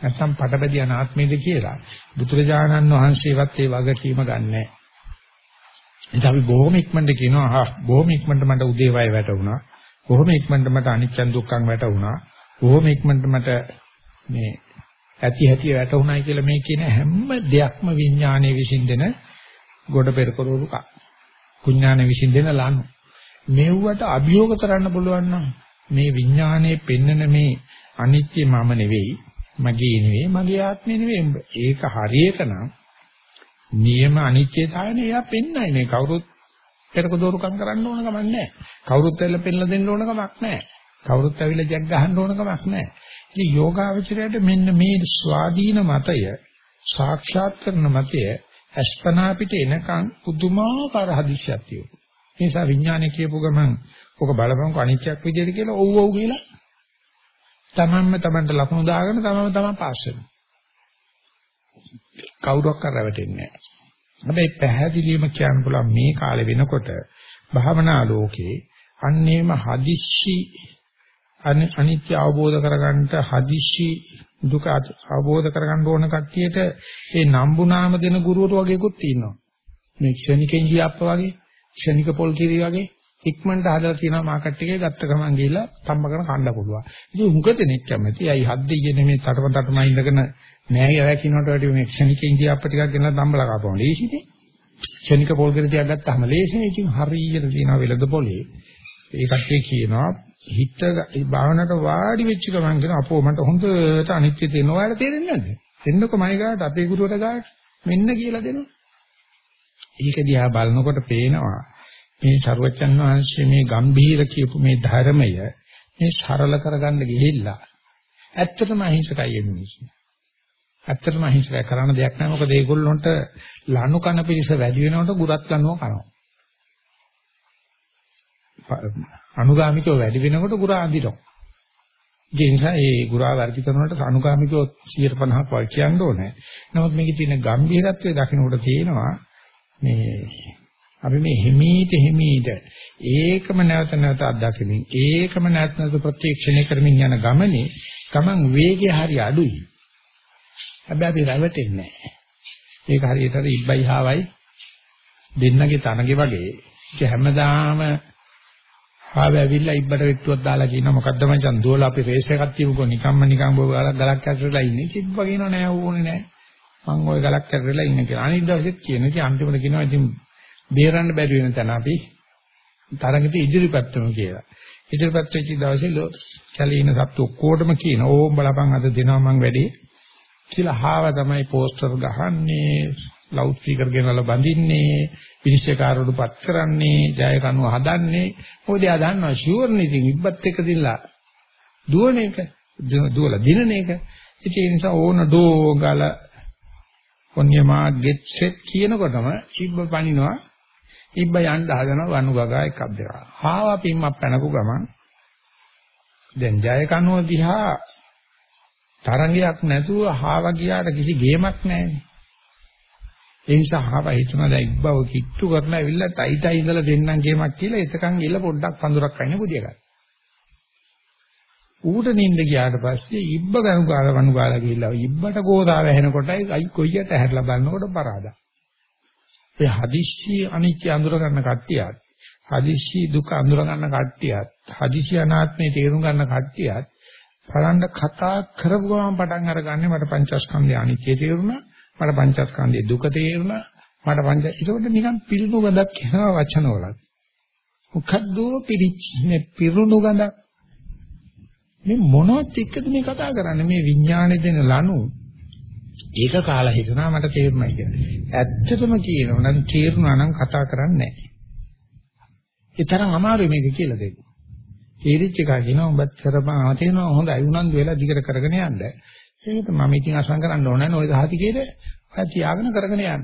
නැත්නම් පටබැදි අනාත්මයද කියලා. බුදුරජාණන් වහන්සේවත් ඒ වගකීම ගන්නෑ. ඉතින් අපි බොහොම ඉක්මනට කියනවා ආ බොහොම ඉක්මනට මට උදේවය වැටුණා. බොහොම ඉක්මනට මට අනිච්චන් දුක්ඛන් වැටුණා. බොහොම ඉක්මනට මට මේ ඇති හැටි වැටුණායි කියලා මේ කියන හැම දෙයක්ම විඥානයේ විසින් දෙන ගොඩ පෙරකරෝරුක කුඥාන විසින් දෙන ලනු. මෙව්වට අභියෝග කරන්න පුළුවන් නම් මේ විඥානයේ පෙන්නන මේ අනිත්‍ය මම නෙවෙයි මගේ නෙවෙයි මගේ ආත්මය නෙවෙයි ඒක හරියට නම් නියම අනිත්‍යතාවයනේ එයා පෙන්නයි මේ කවුරුත් පෙරක දෝරුකම් කරන්න ඕන කමක් නැහැ. කවුරුත් ඇවිල්ලා පෙන්නලා දෙන්න ඕන කමක් නැහැ. කවුරුත් ඇවිල්ලා ජග් ගහන්න ඕන කමක් නැහැ. ඉතින් යෝගාවචරයට මෙන්න මේ ස්වාධීන මතය සාක්ෂාත් කරන මතය අස්පනා පිට එනකන් පුදුමාකාර හදිස්සියක් තියෙනවා. ඒ නිසා විඥානය කියපු ගමන් ඔක බලපංකො අනිත්‍යක් විදියට කියලා ඔව් ඔව් කියලා තමන්ම තමන්ට ලකුණු දාගෙන තමන්ම තමන් පාස් වෙනවා. කවුරක් කර රැවටෙන්නේ නැහැ. හැබැයි පැහැදිලිවම කියන්න පුළුවන් මේ කාලේ වෙනකොට භාවනා ලෝකේ අන්නේම හදිස්සි අනිත්‍ය අවබෝධ කරගන්නට හදිස්සි දුක අවබෝධ කරගන්න ඕන කට්ටියට ඒ නම්බුනාම දෙන ගුරුවරු වගේකුත් ඉන්නවා. මේ ක්ෂණිකෙන් ගියාප්ප වගේ, ක්ෂණික පොල් කිරි වගේ ඉක්මනට හදලා තියෙනවා මාකට් එකේ ගත්ත ගමන් ගිහිල්ලා තම්බ කරන කන්න පුළුවන්. ඉතින් හුඟ දෙනෙක් කැමති. අයි හත් දෙයියනේ මේ තටම තටම ඉඳගෙන නෑ යවකිනවට වැඩි මේ ක්ෂණිකෙන් ගියාප්ප ටිකක් ගෙනලා තම්බලා කාපුවා. ලේසිනේ. ක්ෂණික පොල් කිරි ටිකක් ගත්තාම ලේසිනේ. ඉතින් හරියට තියෙනවා වෙලද පොලේ. ඒ කට්ටිය කියනවා හිත භාවනට වාඩි වෙච්ච ගමන් කියන අපෝ මට හොඳට අනිත්‍ය තේනවා ඔයාලට තේරෙන්නේ නැද්ද? එන්නකො මයි ගාට අපේ ගුරුවරයා ගාට මෙන්න කියලා දෙනවා. ඒක දිහා බලනකොට පේනවා මේ සරුවච්චන් වහන්සේ මේ ගම්භීර කියපු මේ ධර්මය මේ සරල කරගන්න ගිහිල්ලා ඇත්තටම අහිංසකයි මිනිස්සු. ඇත්තටම අහිංසකයි කරන්න දෙයක් නැහැ මොකද ඒගොල්ලොන්ට ලනු කන පිරිස වැඩි වෙනකොට ගුරත් ලනුව කනවා. අනුගාමිකව වැඩි වෙනකොට ගුරා අඳිනවා. ඒ නිසා ඒ ගුරා වර්ධි කරනකොට අනුගාමිකව 150ක් වගේ කියන්න ඕනේ. නමුත් මේකේ තියෙන ගැඹිරත්වය දකින්නකොට තියෙනවා මේ අපි මේ හිමීට හිමීට ඒකම නැවත නැවත අත්දකිමින් ඒකම නැවත නැවත ප්‍රත්‍යක්ෂණය කරමින් යන ගමනේ ගමන් වේගය හරි අඩුයි. හැබැයි අපි රැවටෙන්නේ නැහැ. ඒක හරියට ඉබ්බයි හාවයි දෙන්නගේ තනගේ වගේ. ඒක හැමදාම ආව ඇවිල්ලා ඉබ්බට වෙට්ටුවක් දාලා කියනවා. මොකද්ද මචං දුවලා අපි රේස් එකක් තියමුකෝ. නිකම්ම නිකම් බෝ ගලක් ගලක් ඇතුළේලා ඉන්නේ. කිව්ව කියනවා නෑ ඕනේ නෑ. මං ওই ගලක් ඇතුළේලා ඉන්නේ කියලා. අනිත් දවසෙත් කියන ඉතින් අන්තිමට කියනවා ඉතින් බේරන්න බැරි වෙන තැන අපි තරගෙට ඉදිරිපත් වෙමු කියලා. ඉදිරිපත් වෙච්ච දවසේ කැලේ ඉන්න සත්තු ඔක්කොටම කියන ඕම් බලපන් අද දෙනවා මං වැඩේ කියලා හාව තමයි පෝස්ටර් ගහන්නේ ලවුඩ් ස්පීකර් ගෙනල්ලා බඳින්නේ විනිශ්චයකාරවරු පත් කරන්නේ ජය කනුව හදන්නේ. මොකද එයා දන්නවා ෂුවර් නේ ඉතින් ඉබ්බත් එක දිලා දුවන එක දුවලා දිනන එක. ඉතින් ඒ නිසා ඕන ඩෝගල ඔන්නේමා ගෙට් සෙට් කියනකොටම ඉබ්බ පනිනවා ඉබ්බ යන්න හදනවා වනු ගගා එකක් දෙක. හාව පිම්මක් පැනපු ගමන් දැන් ජය කනුව දිහා තරංගයක් නැතුව හාව ගියාට කිසි ගේමක් නැහැ. ඒ නිසා ආව හිතනවා දැන් ඉබ්බව කිට්ටු කරලා ඇවිල්ලා ටයි ටයි ඉඳලා දෙන්නම් ගේමක් කියලා එතකන් ගිල පොඩ්ඩක් පඳුරක් අයින බුදිය ගන්න. ඌට නිින්ද ගියාට පස්සේ ඉබ්බ ගනු ගාලා වනු ගාලා ගිහිල්ලා ඉබ්බට ගෝදා වැහෙනකොටයි අයි කොයියට හැරලා බලනකොට පරාදා. ඒ හදිස්සි අනිත්‍ය අඳුර ගන්න කට්ටියත් හදිස්සි දුක අඳුර ගන්න කට්ටියත් හදිස්සි අනාත්මේ තේරුම් ගන්න කට්ටියත් බලන්න කතා කරපු ගමන් පටන් අරගන්නේ මට පංචස්කන්ධය අනිත්‍ය තේරුණා මට පංචස්කන්ධයේ දුක තේරුණා. මට පංච ඒකට නිකන් පිළිණු ගඳක් එනවා වචනවල. මොකද්ද පිළිච්චනේ පිරුණු ගඳක්. මේ මොනවත් එක්කද මේ කතා කරන්නේ මේ විඥානේ දෙන ලනු ඒක කාලා හිතනවා මට තේරුණා කියන්නේ. ඇත්තටම කියනවා නම් තේරුණා නම් කතා කරන්නේ නැහැ. ඒ තරම් අමාරුයි මේක කියලා දෙන්න. තේරිච්ච එක කියනවා උඹත් කරපන් ආතේනවා හොඳයි උනන්දු වෙලා දිගට කරගෙන යන්න. ඒක මම ඉතින් අසං කරන්න ඕනේ නෑ ඔය සාතිකේද ඔය තියාගෙන කරගෙන යන්න.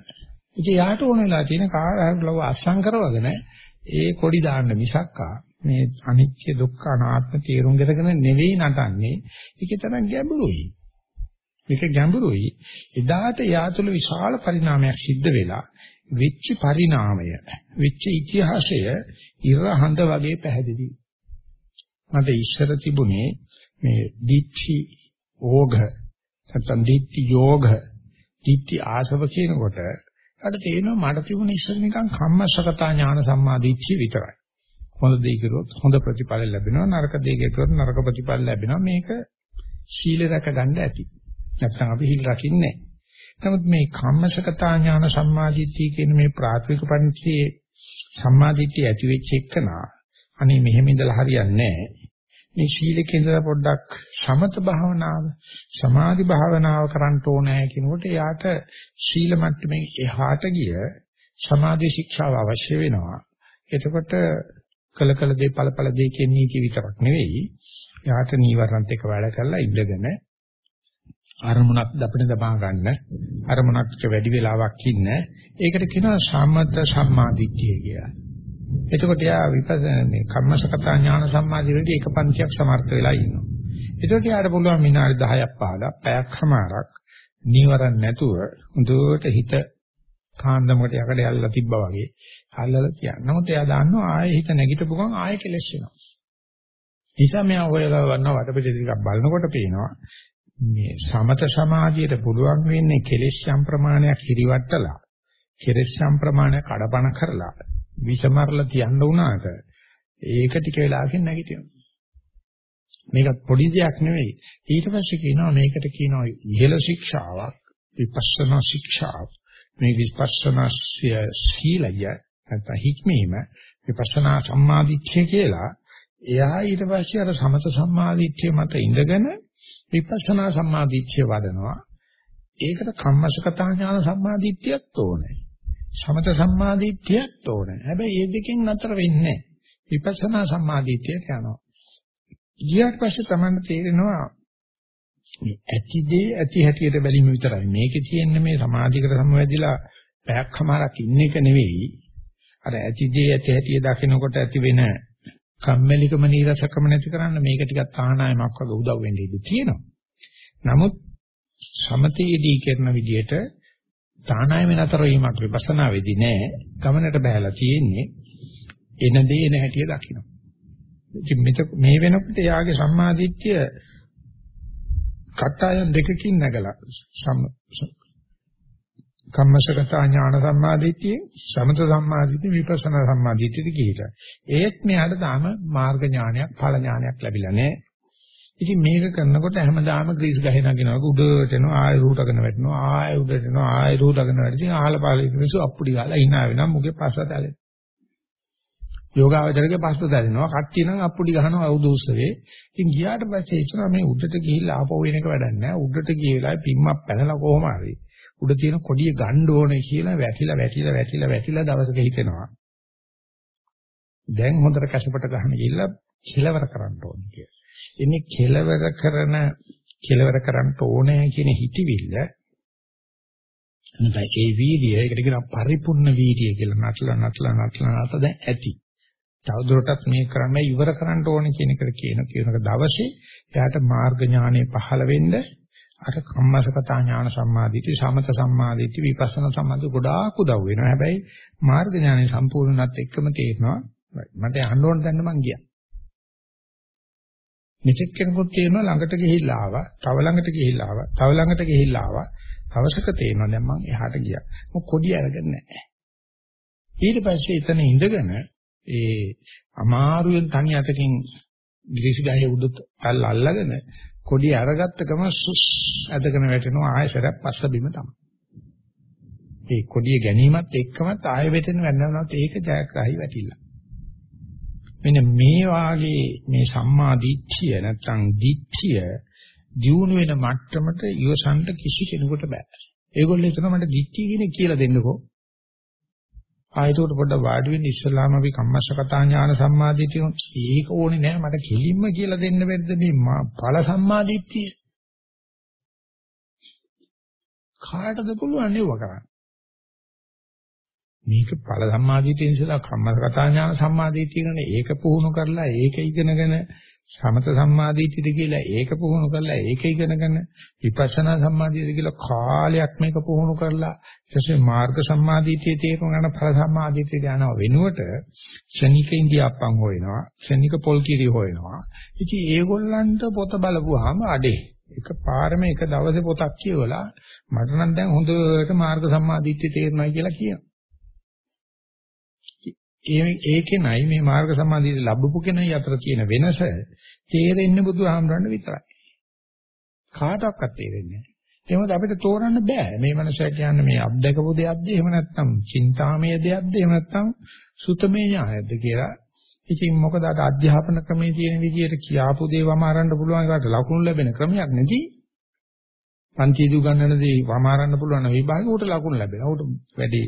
ඉතින් යාට ඕන වෙලා තියෙන කාර්යවල අසං කරවගෙන ඒ කොඩි දාන්න මිසක්කා මේ අනිත්‍ය දුක්ඛ අනාත්ම තේරුම් ගන්න නෙවෙයි නටන්නේ. ඒකේ තරම් ගැඹුරුයි. මේක ගැඹුරුයි. එදාට යාතුල විශාල පරිණාමයක් සිද්ධ වෙලා වෙච්ච පරිණාමය, වෙච්ච ඉතිහාසය ඉරහඳ වගේ පැහැදිලි. මට ඉස්සර තිබුණේ මේ දිච්චි ඕඝ නැත්නම් දිට්ඨි යෝග දිට්ඨි ආසව කියනකොට අර තේරෙනවා මට තිබුණ ඉස්සර නිකන් කම්මස්සකතා ඥාන සම්මාදිට්ඨිය විතරයි. හොඳ දේ කරුවොත් හොඳ ප්‍රතිඵල ලැබෙනවා නරක දේ කරුවොත් නරක ප්‍රතිඵල ලැබෙනවා මේක සීල රැක ගන්න ඇති. නැත්නම් අපි හිල් රකින්නේ නමුත් මේ කම්මසකතා ඥාන සම්මාදිට්ඨිය කියන මේ ප්‍රාථමික පරිච්ඡේ සම්මාදිට්ඨිය ඇති වෙච්ච එකනා අනේ මෙහෙම ඉඳලා හරියන්නේ නැහැ. මේ ශීලකේ ඉඳලා පොඩ්ඩක් සමත භාවනාව සමාධි භාවනාව කරන්න ඕනේ කියනකොට එයාට ශීල මට්ටමේ එහාට ගිය සමාධි ශික්ෂාව අවශ්‍ය වෙනවා. එතකොට කළ කළ දේ ඵල ඵල දේ කියන නීති විතරක් නෙවෙයි. යාට නීවරණත් එක්ක වැඩ කරලා ඉඳගෙන අරමුණක් දපණ දබා ගන්න අරමුණක් වැඩි වෙලාවක් ඉන්න ඒකට කියනවා සම්මත සම්මාදිට්ඨිය කියලා. එතකොට යා විපස්සනා මේ කම්මසකතා ඥාන සම්මාදිට්ඨිය එක පන්තියක් සමර්ථ වෙලා ඉන්නවා. එතකොට යාට පුළුවන් විනාඩි 10ක් 15ක් පැයක් සමාරක් නීවරණ නැතුව හොඳට හිත කාන්දමකට යකඩ යල්ලා තිබ්බා වගේ අල්ලලා කියන්නේ. නමුත් එයා දන්නවා ආයෙ හිත නැගිටපු ගමන් ආයෙ කෙලස් වෙනවා. නිසා මෙයා ඔයලා වන්න වටපිට ටිකක් බලනකොට පේනවා මේ සමත සමාධියට පුළුවන් වෙන්නේ කෙලෙස් යම් ප්‍රමාණයක් හිරිවට්ටලා කෙලෙස් යම් ප්‍රමාණයක් කඩපණ කරලා විෂමරලා තියන්න උනාට ඒක ටික වෙලාවකින් නැගිටිනවා. මේක පොඩි දෙයක් නෙවෙයි. ඊට පස්සේ කියනවා මේකට කියනවා ඉහළ ශික්ෂාවක් විපස්සනා ශික්ෂාව. මේ විපස්සනා සීලය නැත්නම් හික්මීම විපස්සනා සම්මාදිට්ඨිය කියලා එයා ඊට පස්සේ අර සමත සම්මාදිට්ඨිය මත ඉඳගෙන විපස්සනා සම්මාදිට්ඨිය වඩනවා. ඒකට කම්මසකතා ඥාන සම්මාදිට්ඨියත් ඕනේ. සමත සම්මාදිට්ඨියත් ඕනේ. හැබැයි මේ දෙකෙන් නතර වෙන්නේ නැහැ. විපස්සනා සම්මාදිට්ඨියට යනවා. ගියාට පස්සේ Taman තේරෙනවා මේ ඇති දේ ඇති හැටියට බැලීම විතරයි. මේකේ තියෙන්නේ මේ සමාධියකට සමවැදිලා පැයක්මාරක් ඉන්න එක නෙවෙයි. අර ඇති දේ ඇති හැටිය දකිනකොට ඇති වෙන කම්මැලිකම නීරසකම නැති කරන්න මේක ටිකක් ආහනායමක් වගේ උදව් වෙන්න ඉඩ තියෙනවා. නමුත් සමතේදී කරන විදිහට තානායම නතර වීමක් විපස්සනා වෙදී නෑ. ගමනට බහැලා තියෙන්නේ එන දේ එන හැටිය දකින්න. ඉතින් මේ වෙනකොට යාගේ සම්මාදිට්ඨිය කටායන් දෙකකින් නැගලා කම්මසගත ඥාන සම්මාදිට්ඨිය සමත සම්මාදිට්ඨිය විපස්සනා සම්මාදිට්ඨිය කියලා. ඒත් මෙයාට තාම මාර්ග ඥානයක් ඵල ඥානයක් ලැබිලා නැහැ. ඉතින් මේක කරනකොට හැමදාම ග්‍රීස් ගහේ නගිනවා උඩට එනවා ආයෙ රූටගෙන වැටෙනවා ආයෙ උඩට එනවා ආයෙ රූටගෙන වැටෙනවා. ඉතින් ආහල පාලේ මිනිස්සු අප්පුඩි ගාලා hina වෙනවා මුගේ පස්සට ඇලෙන. යෝගාවචරගේ පස්සට ඇලෙනවා. කට්ටිය නම් අප්පුඩි ගහනවා අවුදු උත්සවේ. ඉතින් ගියාට පස්සේ හිතනවා මේ උඩට ගිහිල්ලා ආපහු වෙන එක වැඩක් නැහැ. උඩට ගිය වෙලාවේ පිම්මක් පැනලා කොහොම හරි උඩ තියෙන කොඩිය ගන්න ඕනේ කියලා වැටිලා වැටිලා වැටිලා වැටිලා දවසක හිතෙනවා. දැන් හොඳට කැසපට ගහන ගිහිල්ලා කෙලවර කරන්න ඕනේ කියලා. ඉන්නේ කෙලවර කරන කෙලවර කරන්න ඕනේ කියන හිතවිල්ල නැත්නම් ඒ වීර්යය ඒකට කියනවා පරිපූර්ණ වීර්යය කියලා නටලා නටලා නටලා නැත දැන් ඇති. තවදුරටත් මේ කරන්න ඉවර කරන්න ඕනේ කියන එකට කියන කියනක දවසේ එයාට මාර්ග ඥානෙ පහළ වෙන්න අර කම්මසකතා ඥාන සම්මාදිටි සමත සම්මාදිටි විපස්සනා සම්මාදිටි ගොඩාක් උදව් වෙනවා. හැබැයි මාර්ග ඥානෙ සම්පූර්ණවත් එක්කම තේරෙනවා මට යන්න ඕන දැන්න මං ගියා. මෙතෙක් කෙනෙකුට තේරෙනවා ළඟට ගිහිල්ලා ආවා, තව ළඟට ගිහිල්ලා ආවා, තව ළඟට ගිහිල්ලා ආවා. තවසක තේරෙනවා දැන් මං එහාට ගියා. මොක කොඩි අරගෙන නැහැ. ඊට පස්සේ එතන ඉඳගෙන ඒ අමාරුවෙන් තනි අතකින් ග්‍රීසි ගහේ උඩ තල් අල්ලගෙන කොඩි අරගත්ත ගම සුස් ඇදගෙන වැටෙනවා ආයෙසරක් පස්ස බිම තමයි. ඒ කොඩිය ගැනීමත් එක්කමත් ආයෙ වැටෙන වෙනවනත් ඒක ජයග්‍රහයි වැටිලා. මෙන්න මේ වාගේ මේ සම්මා දිට්ඨිය නැත්නම් දිට්ඨිය දියුණු වෙන මට්ටමට ඉවසන්ට කිසි කෙනෙකුට බෑ. ඒගොල්ලෝ හිතනවා මට දිට්ඨිය කියන්නේ කියලා දෙන්නකෝ. ආයතෝට පොඩ්ඩක් වාඩි වෙන්න ඉස්සලාම අපි කම්මස්සකතා ඥාන සම්මාදිටිය ඒක ඕනේ නෑ. මට කෙලින්ම කියලා දෙන්න බැද්ද මේ ඵල සම්මාදිටිය කාටද පුළුවන් නෙව කරන්න? මේක ඵල සම්මාදිටිය නිසා කම්මස්සකතා ඥාන සම්මාදිටිය කියන්නේ ඒක පුහුණු කරලා ඒක ඉගෙනගෙන සමත සම්මාදිටියද කියලා ඒක පුහුණු කරලා ඒක ඉගෙනගෙන විපස්සනා සම්මාදිටියද කියලා කාලයක් මේක පුහුණු කරලා ඊටසේ මාර්ග සම්මාදිටියේ තේරුම් ගන්න ඵල සම්මාදිටියට යනවා වෙනුවට ශනික ඉන්දියාප්පන් හොයනවා ශනික පොල් කිරි හොයනවා. ඉතින් ඒගොල්ලන්ට පොත බලපුවාම අඩේ. එක පාරම එක දවසේ පොතක් කියවලා මට නම් දැන් හොඳට මාර්ග සම්මාදිටිය තේරුණා කියලා කියනවා. ඒ ඒකෙනයි මේ මාර්ග සමාධිය ලැබපු කෙනයි අතර තියෙන වෙනස තේරෙන්නේ බුදුහාමරන්න විතරයි. කාටවත් තේරෙන්නේ නැහැ. ඒ මොකද අපිට තෝරන්න බෑ. මේ මනසට කියන්නේ මේ අත්දකපු දෙයක්ද එහෙම නැත්නම් චින්තාමය දෙයක්ද එහෙම නැත්නම් සුතමේ ඥායද කියලා. ඉතින් මොකද අද අධ්‍යාපන ක්‍රමයේ තියෙන විදිහට කියාපු දේ වමාරන්න පුළුවන් එකට ලකුණු ලැබෙන ක්‍රමයක් නැති. පන්තිදී උගන්වන දේ වමාරන්න පුළුවන් විභාගෙ උට ලකුණු ලැබෙනවා. උට වැඩි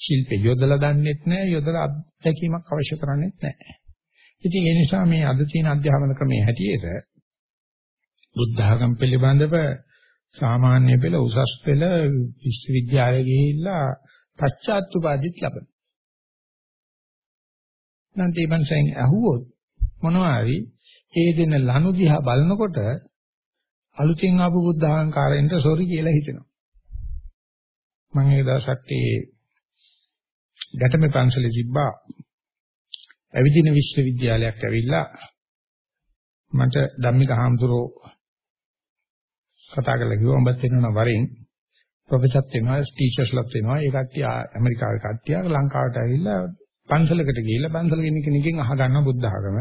ශිල්පේ යොදලා දන්නෙත් නැහැ යොදලා අත්දැකීමක් අවශ්‍ය කරන්නේත් නැහැ. ඉතින් ඒ නිසා මේ අද තියෙන අධ්‍යාපන ක්‍රමයේ හැටියට බුද්ධ ආගම පිළිබඳව සාමාන්‍ය පෙළ උසස් පෙළ විශ්වවිද්‍යාලය ගිහිල්ලා පශ්චාත් උපාධිත් ලබන. නම් තේමන්සෙන් අහුවොත් මොනවා හරි ඒ දෙන ලනු දිහා බලනකොට අලුතෙන් ආපු බුද්ධ අහංකාරයෙන්ට සෝරි කියලා හිතෙනවා. මම ඒ දවසක් ඒ ගැටමේ පන්සලේ තිබ්බා ඇවිදින විශ්වවිද්‍යාලයක් ඇවිල්ලා මට ධම්මික හාමුදුරෝ කතා කරලා කිව්වා උඹත් වෙනවා වරෙන් ප්‍රොෆෙසර්ත් වෙනවා ටීචර්ස්ලත් වෙනවා ඒ කට්ටිය ඇමරිකාවේ කට්ටිය ලංකාවට ඇවිල්ලා පන්සලකට ගිහිල්ලා පන්සල කෙනෙක් කෙනකින් අහගන්නවා බුද්ධ ආගම.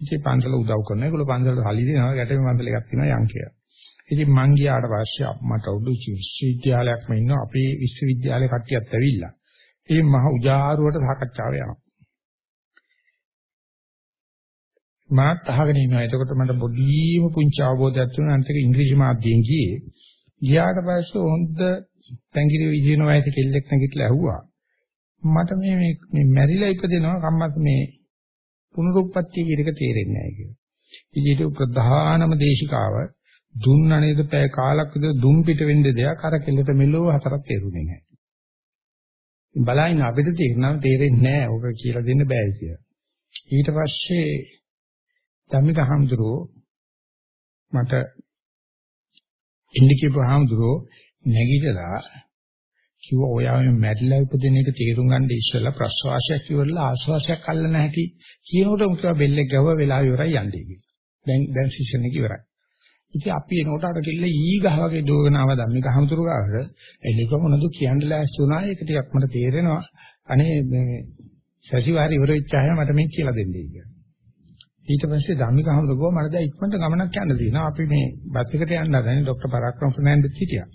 ඉතින් පන්සල උදව් කරනවා. ඒගොල්ලෝ පන්සලට සල්ලි දෙනවා. ගැටෙම පන්සල එකක් තියෙනවා යන් කියලා. ඉතින් මං ගියාට පස්සේ මට උඩු විශ්වවිද්‍යාලයක්ම ඉන්නවා. අපේ විශ්වවිද්‍යාලේ කට්ටියත් ඇවිල්ලා. ඉතින් මහ උජාරුවට සාකච්ඡාව යනවා. මාත් අහගෙන ඉන්නවා. එතකොට මට බොදීම පුංචි අවබෝධයක් තුන අන්තික ඉංග්‍රීසි මාධ්‍යයෙන් ගියේ. ගියාට පස්සේ හොඳ පැංගිරි විදින වයස කෙල්ලෙක් නැගිටලා ඇහුවා. මට මේ මේ මැරිලා ඉපදෙනවා කම්මත් මේ පුනරුත්පත්ති කියන එක තේරෙන්නේ නැහැ කියලා. ඉතින් ප්‍රධානම දේශිකාව දුන්න නේද පැය කාලක් විතර දුම් පිට වෙන්න දෙයක් අර කෙල්ලට මෙලෝ හතරක් තේරුනේ නැහැ. බලයින් අපිට තේරෙනවා තේරෙන්නේ නැහැ. ඔක කියලා දෙන්න බෑ කියලා. ඊට පස්සේ ධම්මික හඳුරෝ මට ඉන්නේ කියපු හඳුරෝ නැගිටලා කිව්වා ඔයා මේ මැරිලා උපදින එක තේරුම් ගන්න ඉස්සෙල්ලා ප්‍රශ්වාසයක් ඉවරලා ආශ්වාසයක් අල්ලන හැටි කියනකොට මුතුව බෙල්ලෙක් ගැහුවා වෙලාව ඉවරයි යන්නේ කියලා. දැන් දැන් සිෂන් එක ඉවරයි. ඉතින් අපි එනකොට අර කිල්ල ඊ ගහ වගේ දුවගෙන ආව ධම්මික හමුතුරු ගාවට. එනික මොනද කියන්න ලෑස්ති වුණා. ඒක ටිකක් මට තේරෙනවා. අනේ මේ සතිවාරි ඉවර වෙච්චාය මට මේ කියලා දෙන්නේ කියලා. ඊට පස්සේ ධම්මික හමුතුරු මට දැන් ඉක්මනට ගමනක් යන්න තියෙනවා. අපි මේ බස් එකට යන්න හදනේ ડોક્ટર පරාක්‍රම ෆර්නෑන්ඩිස් හිටියා.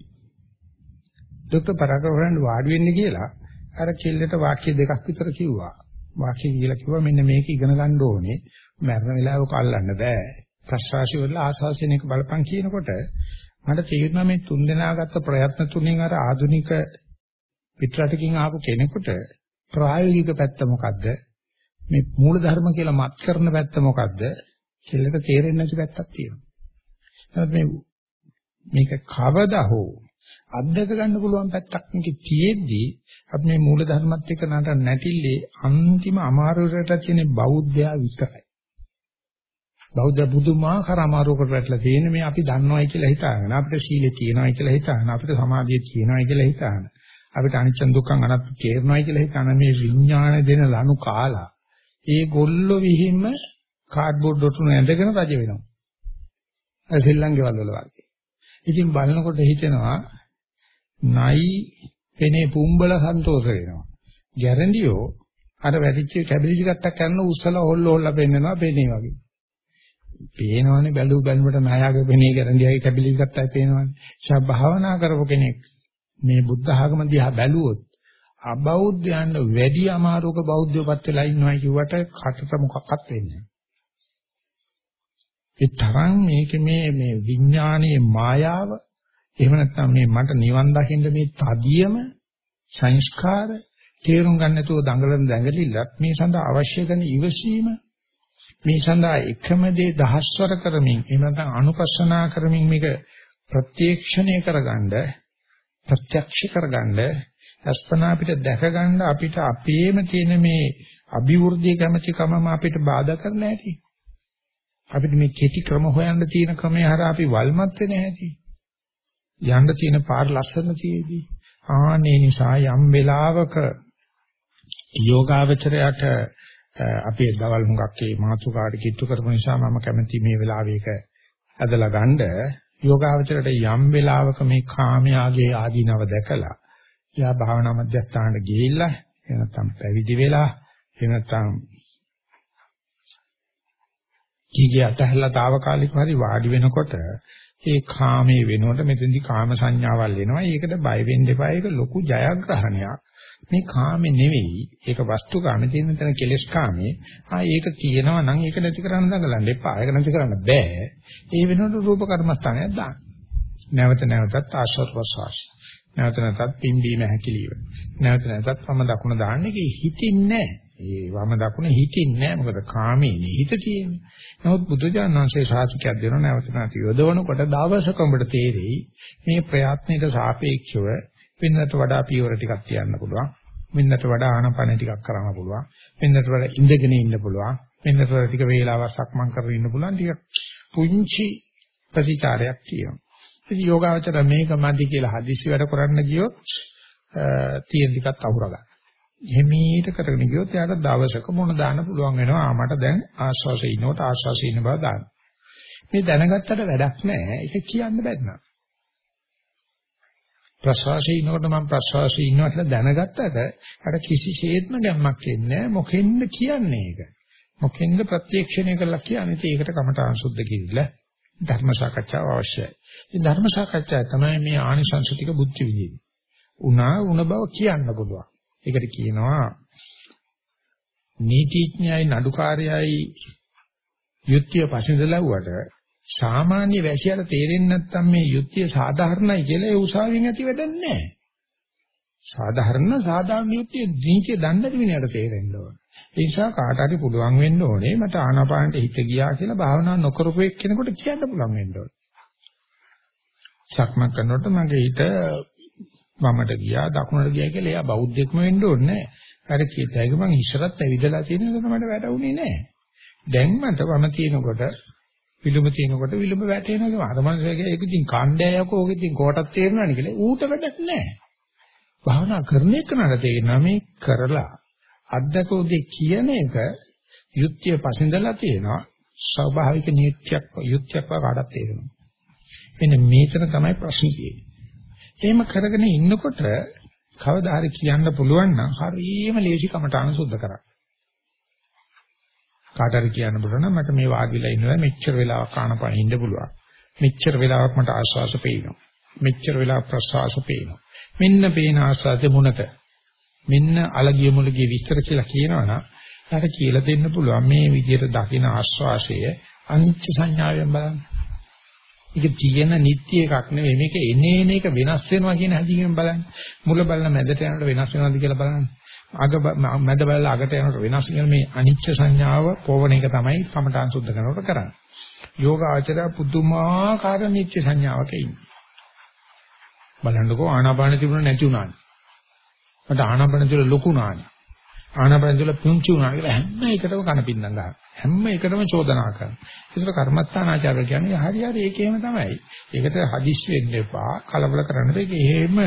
ડોક્ટર පරාක්‍රම ෆර්නෑන්ඩිස් වාඩි වෙන්න කියලා අර කිල්ලට වාක්‍ය දෙකක් විතර කිව්වා. වාක්‍ය කියලා කිව්වා මෙන්න මේක ඉගෙන ගන්න ඕනේ. මරණ වෙලාවක අල්ලන්න බෑ. ප්‍රසවාසී වල ආශාසයෙන් එක බලපං කියනකොට මට තේරෙනවා මේ තුන් දෙනා ගත්ත ප්‍රයත්න තුනෙන් අර ආධුනික පිටරටකින් ආපු කෙනෙකුට ප්‍රායෝගික පැත්ත මොකද්ද මේ මූල ධර්ම කියලා මත් කරන පැත්ත මොකද්ද කියලා තේරෙන්නේ නැති පැත්තක් තියෙනවා. මේ මේක කවදා හෝ අත්දක ගන්න පුළුවන් පැත්තක් මේක තියෙද්දී අපි මේ මූල ධර්මත් එක්ක නට නැටිල්ලේ අන්තිම අමාරුවට තියෙන බෞද්ධයා විතරයි. බෞද්ධ බුදුමාහාර අමාරුවකට වැටලා තියෙන මේ අපි දන්නවයි කියලා හිතාගෙන අපිට සීලේ තියෙනවයි කියලා හිතාගෙන අපිට සමාධිය තියෙනවයි කියලා හිතාගෙන අපිට අනිච්ච දුක්ඛ අනත්ත තේරෙනවයි කියලා හිතාන මේ විඥාන දෙන ලනු කාලා ඒ ගොල්ලෝ විහිම කාඩ්බෝඩ් දොටුන ඇඳගෙන රජ වෙනවා. අර සෙල්ලංගේ වල වල වගේ. ඉතින් බලනකොට හිතෙනවා නයි පෙනේ පුම්බල සන්තෝෂ වෙනවා. ගැරන්ඩියෝ අර වැඩිච්ච කැබිලිජ් ගත්තක් කරන උස්සලා හොල්ල හොල්ල පෙන්නනවා පෙනේ වගේ. පේනවනේ බැලු බැලුමට නායාගේ පෙනේ ගැරන්ඩියගේ කැබිලිජ් ගත්තයි පේනවනේ. ශා භාවනා කරපු කෙනෙක් මේ බුද්ධ ආගම දිහා බැලුවොත් අබෞද්ධයන්ට වැඩි අමාරුක බෞද්ධයෝපත් වෙලා ඉන්නවයි කිව්වට කටට මොකක්වත් වෙන්නේ නැහැ. ඒ තරම් මේක මේ මේ විඥානයේ මායාව එහෙම නැත්නම් මේ මට නිවන් දකින්න මේ තදියම සංස්කාර තේරුම් ගන්න නැතුව දඟලන දඟලිල්ලත් මේ සඳහා අවශ්‍ය කරන ඉවසීම මේ සඳහා එකම දේ දහස්වර කරමින් එහෙම නැත්නම් අනුපස්සනා කරමින් මේක ප්‍රත්‍යක්ෂණය කරගන්න ප්‍රත්‍යක්ෂ කරගන්න අස්පනා අපිට දැකගන්න අපිට අපේම තියෙන මේ අභිවෘද්ධිය කැමැතිකමම අපිට බාධා කරන හැටි. අපිට මේ කෙටි ක්‍රම හොයන්න තියෙන ක්‍රමය හරහා අපි වල්මත් වෙන හැටි. යන්න තියෙන පාර ලස්සන තියේදී. ආනේ නිසා යම් වෙලාවක යෝගාවචරයට අපි දවල් හුඟක් මේ මාතුකාට කිට්ටු කරපු නිසා මම කැමති මේ වෙලාවේක ඇදලා ගන්න යෝගාවචරයට යම් වෙලාවක මේ කාමයාගේ ආදීනව දැකලා යා භාවනා මධ්‍යස්ථානට ගිහිල්ලා එනතම් පැවිදි වෙලා එනතම් කීගේ අතහැරලා తాවකාලිකව හරි වාඩි වෙනකොට ඒ කාමයේ වෙනකොට මෙතෙන්දි කාම සංඥාවල් එනවා. ඒකට බය වෙන්න එපා. ඒක ලොකු ජයග්‍රහණයක්. මේ කාමේ නෙවෙයි. ඒක වස්තු කාමේ තියෙන තැන කෙලස් කාමේ. ආ ඒක තියෙනවා නම් ඒක නැති කරන්න දඟලන්න එපා. ඒක නැති කරන්න බෑ. ඒ වෙනකොට රූප කර්මස්ථානයක් දාන්න. නැවත නැවතත් ආශ්‍රව ප්‍රසවාස. නැවත නැවතත් පිම්බීම හැකිලිව. නැවත නැවතත් වම දකුණ දාන්නේ කි හිතින්නේ ඒ වම දකුණ හිතින්නේ මොකද කාමේනේ හිත තියෙන්නේ. නමුත් බුදුජානක වහන්සේ ශාස්ත්‍රයක් දෙනවා නැවත නැවත යොදවනකොට දවසක උඹට තේරෙයි මේ ප්‍රයත්නයට සාපේක්ෂව වෙනකට වඩා පියවර ටිකක් තියන්න පුළුවන්. වෙනකට වඩා ආනපන ටිකක් කරන්න පුළුවන්. වෙනකට වඩා ඉඳගෙන ඉන්න පුළුවන්. වෙනකට වඩා ටික වේලාවක් සක්මන් කරගෙන ඉන්න පුළුවන්. ටික පුංචි ප්‍රතිචාරයක් තියෙනවා. ඉතින් යෝගාවචර මේක මදි කියලා හදිස්සි වැඩ කරන්න ගියොත් තියෙන ටිකක් අහුර ගන්න. එහෙමීට කරගෙන ගියොත් එයාට දවසක මොන දාන්න පුළුවන් වෙනවා. ආ මට දැන් ආශ්වාසයේ ඉන්නකොට ආශ්වාසයේ ඉන්න බව දාන්න. මේ දැනගත්තට වැඩක් නැහැ. ඒක කියන්න බැන්න. ප්‍රශ්වාසයේ ඉන්නකොට මම ප්‍රශ්වාසයේ ඉන්නවා කියලා දැනගත්තට අර කිසිසේත්ම ගැම්මක් එන්නේ නැහැ. මොකෙන්ද කියන්නේ ඒක? මොකෙන්ද ප්‍රත්‍යක්ෂණය කරලා කියන්නේ? ඒකට කමඨාන් සුද්ධ කිරිලා ධර්ම සාකච්ඡාව අවශ්‍යයි. ඉතින් ධර්ම සාකච්ඡාව තමයි මේ ආනිසංස ටික බුද්ධ විදියේ. උනා උන බව කියන්න පුළුවන්. ඒකට කියනවා නීතිඥයයි නඩුකාරයයි යුක්තිය පසඳලවුවට සාමාන්‍ය වැසියට තේරෙන්නේ නැත්නම් මේ යුක්තිය සාධාරණයි කියලා ඒ උසාවියෙන් ඇති වැඩක් නැහැ. සාධාරණ සාධාරණ යුක්තිය දීචේ දණ්ඩ දිවිනයට තේරෙන්න ඕන. ඒ නිසා කාට හරි පුළුවන් වෙන්න ඕනේ මට ආනාපානට හිත ගියා කියලා භාවනා නොකරපු එක්කෙනෙකුට කියන්න පුළුවන් වෙන්න ඕනේ. සක්මන් කරනකොට මගේ හිත වමට ගියා දකුණට ගියා කියලා එයා බෞද්ධෙක්ම වෙන්න ඕනේ නැහැ. අර කීතයක මං ඉස්සරත් ඇවිදලා තියෙන එක මට වැටුනේ නැහැ. දැන් මට වම තියෙනකොට විලුඹ තියෙනකොට විලුඹ වැටෙනවා. අර මනසගේ ඒක ඉතින් කණ්ඩායක ඕක ඉතින් කොටක් තේරෙනවනේ කියලා ඌට වැඩක් නැහැ. භාවනා කරන එක නඩ තේරෙනවා මේ කරලා අද්දකෝදී කියන එක යුක්තිය පසඳලා තියෙනවා. ස්වභාවික නීත්‍යයක් යුක්තියක් වඩාත් තේරෙනවා. මෙන්න මේතන තමයි ප්‍රශ්නේ තියෙන්නේ. එහෙම කරගෙන ඉන්නකොට කවදා හරි කියන්න පුළුවන් නම් හරියම ලේසි කමටහන සුද්ධ කරා. කාට හරි කියන්න බුණ නම් මට මේ වාඩිලා ඉන්නවා මෙච්චර වෙලාවක් ආනපන ඉන්න පුළුවන්. මෙච්චර වෙලාවක් මට ආශ්වාස පේනවා. මෙච්චර වෙලාවක් ප්‍රශ්වාස පේනවා. මෙන්න පේන ආශ්වාසෙ මුනත. මෙන්න අලගිය මුලගිය විස්තර කියලා කියනවනම් ඊට කියලා දෙන්න පුළුවන් මේ විදිහට දකින ආශ්වාසය අනිච්ච සංඥාවෙන් බලන්න. ඒක තියෙන නිට්ටි එකක් නෙවෙයි මේක එනේන එක වෙනස් වෙනවා කියන හැඟීමෙන් බලන්න. මුල බලන මැදට යනකොට වෙනස් වෙනවද කියලා බලන්න. අග මැද බලලා අගට යනකොට වෙනස් වෙන මේ අනිච්ච සංඥාව පොවන එක තමයි කමඨාන් සුද්ධ කරනකොට කරන්නේ. යෝග ආචරය පුදුමාකාර නිත්‍ය සංඥාවක ඉන්නේ. බලන්නකෝ ආනාපාන තිබුණ නැති උනානේ. මට ආනාපාන තුල ලොකු උනානේ. ආනාපාන තුල පුංචි උනා කියලා හැම එකටම කනපින්නම් ගන්නවා. හැම එකටම චෝදනා කරනවා. ඒසර කර්මස්ථානාචාර කියන්නේ හරි හරි ඒකේම තමයි. ඒකට හදිස් වෙන්න එපා, කලබල කරන්න එපා. ඒක එහෙම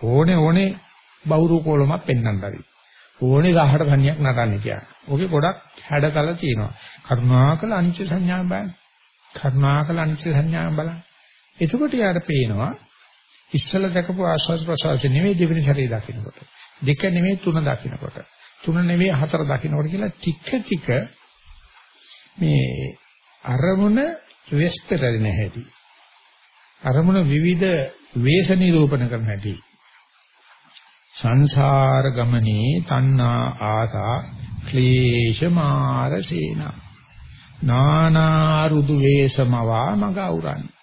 ඕනේ ඕනේ බවුරු කොලමක් පෙන්වන්න බැරි. ඕනේ ගහට ගන්නයක් නටන්න කියන්නේ. ඕකේ ගොඩක් හැඩතල තියෙනවා. කරුණාකල අනිච්ච සංඥා බලන්න. කරුණාකල අනිච්ච සංඥා බලන්න. එතකොට යාර පේනවා ඉස්සල දැකපු ආස්වාද ප්‍රසවාස නෙවෙයි දෙවෙනි ශරීරය දකින්නකොට. දෙක නෙවෙයි තුන දකින්නකොට. තුන නෙවෙයි හතර දකින්නකොට කියලා ටික ටික මේ අරමුණ වෙස්තරෙ නැහැටි. අරමුණ විවිධ වේශ නිරූපණ කරන හැටි. සංසාර ගමනේ තණ්හා ආසා ක්ලේශ මාරසේන නානා රුදු වේසමවා මග අවරන්නේ.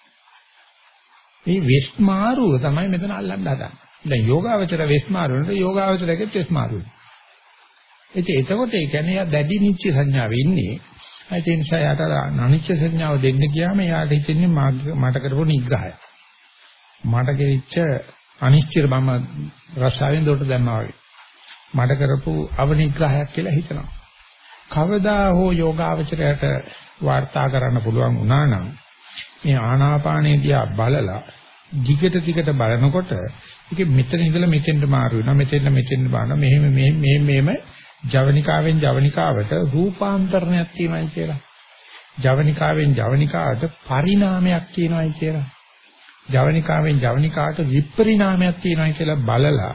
මේ වෙස්මාරුව තමයි මෙතන අල්ලන්න හදන්නේ. දැන් යෝගාවචර වෙස්මාරුවනට යෝගාවචරයකෙත් වෙස්මාරුව ඉතින් එතකොට ඒ කියන්නේ යා දැඩි නිච්ච සංඥාවේ ඉන්නේ. ඒ නිසා යාට අනිච්ච සංඥාව දෙන්න ගියාම යාට හිතෙන්නේ මට කරපු නිග්‍රහය. මට ගෙච්ච අනිශ්චිත බම රසාවෙන් දොට දැම්මා වගේ. මඩ කරපු අවනිග්‍රහයක් කියලා හිතනවා. කවදා හෝ යෝගාවචරයට වාර්තා කරන්න පුළුවන් වුණා නම් මේ ආනාපානේදී බලලා දිගට දිගට බලනකොට ඒක මෙතන ඉඳලා මෙතෙන්ට මාරු වෙනවා මෙතෙන්ට මෙතෙන්ට බලනවා මෙහෙම මෙහෙම මෙහෙම ජවනිකාවෙන් ජවනිකාවට රූපාන්තරණයක් තියෙනවායි කියලා. ජවනිකාවෙන් ජවනිකාවට පරිණාමයක් තියෙනවායි කියලා. ජවනිකාවෙන් ජවනිකාට විපරිණාමයක් තියෙනවා කියලා බලලා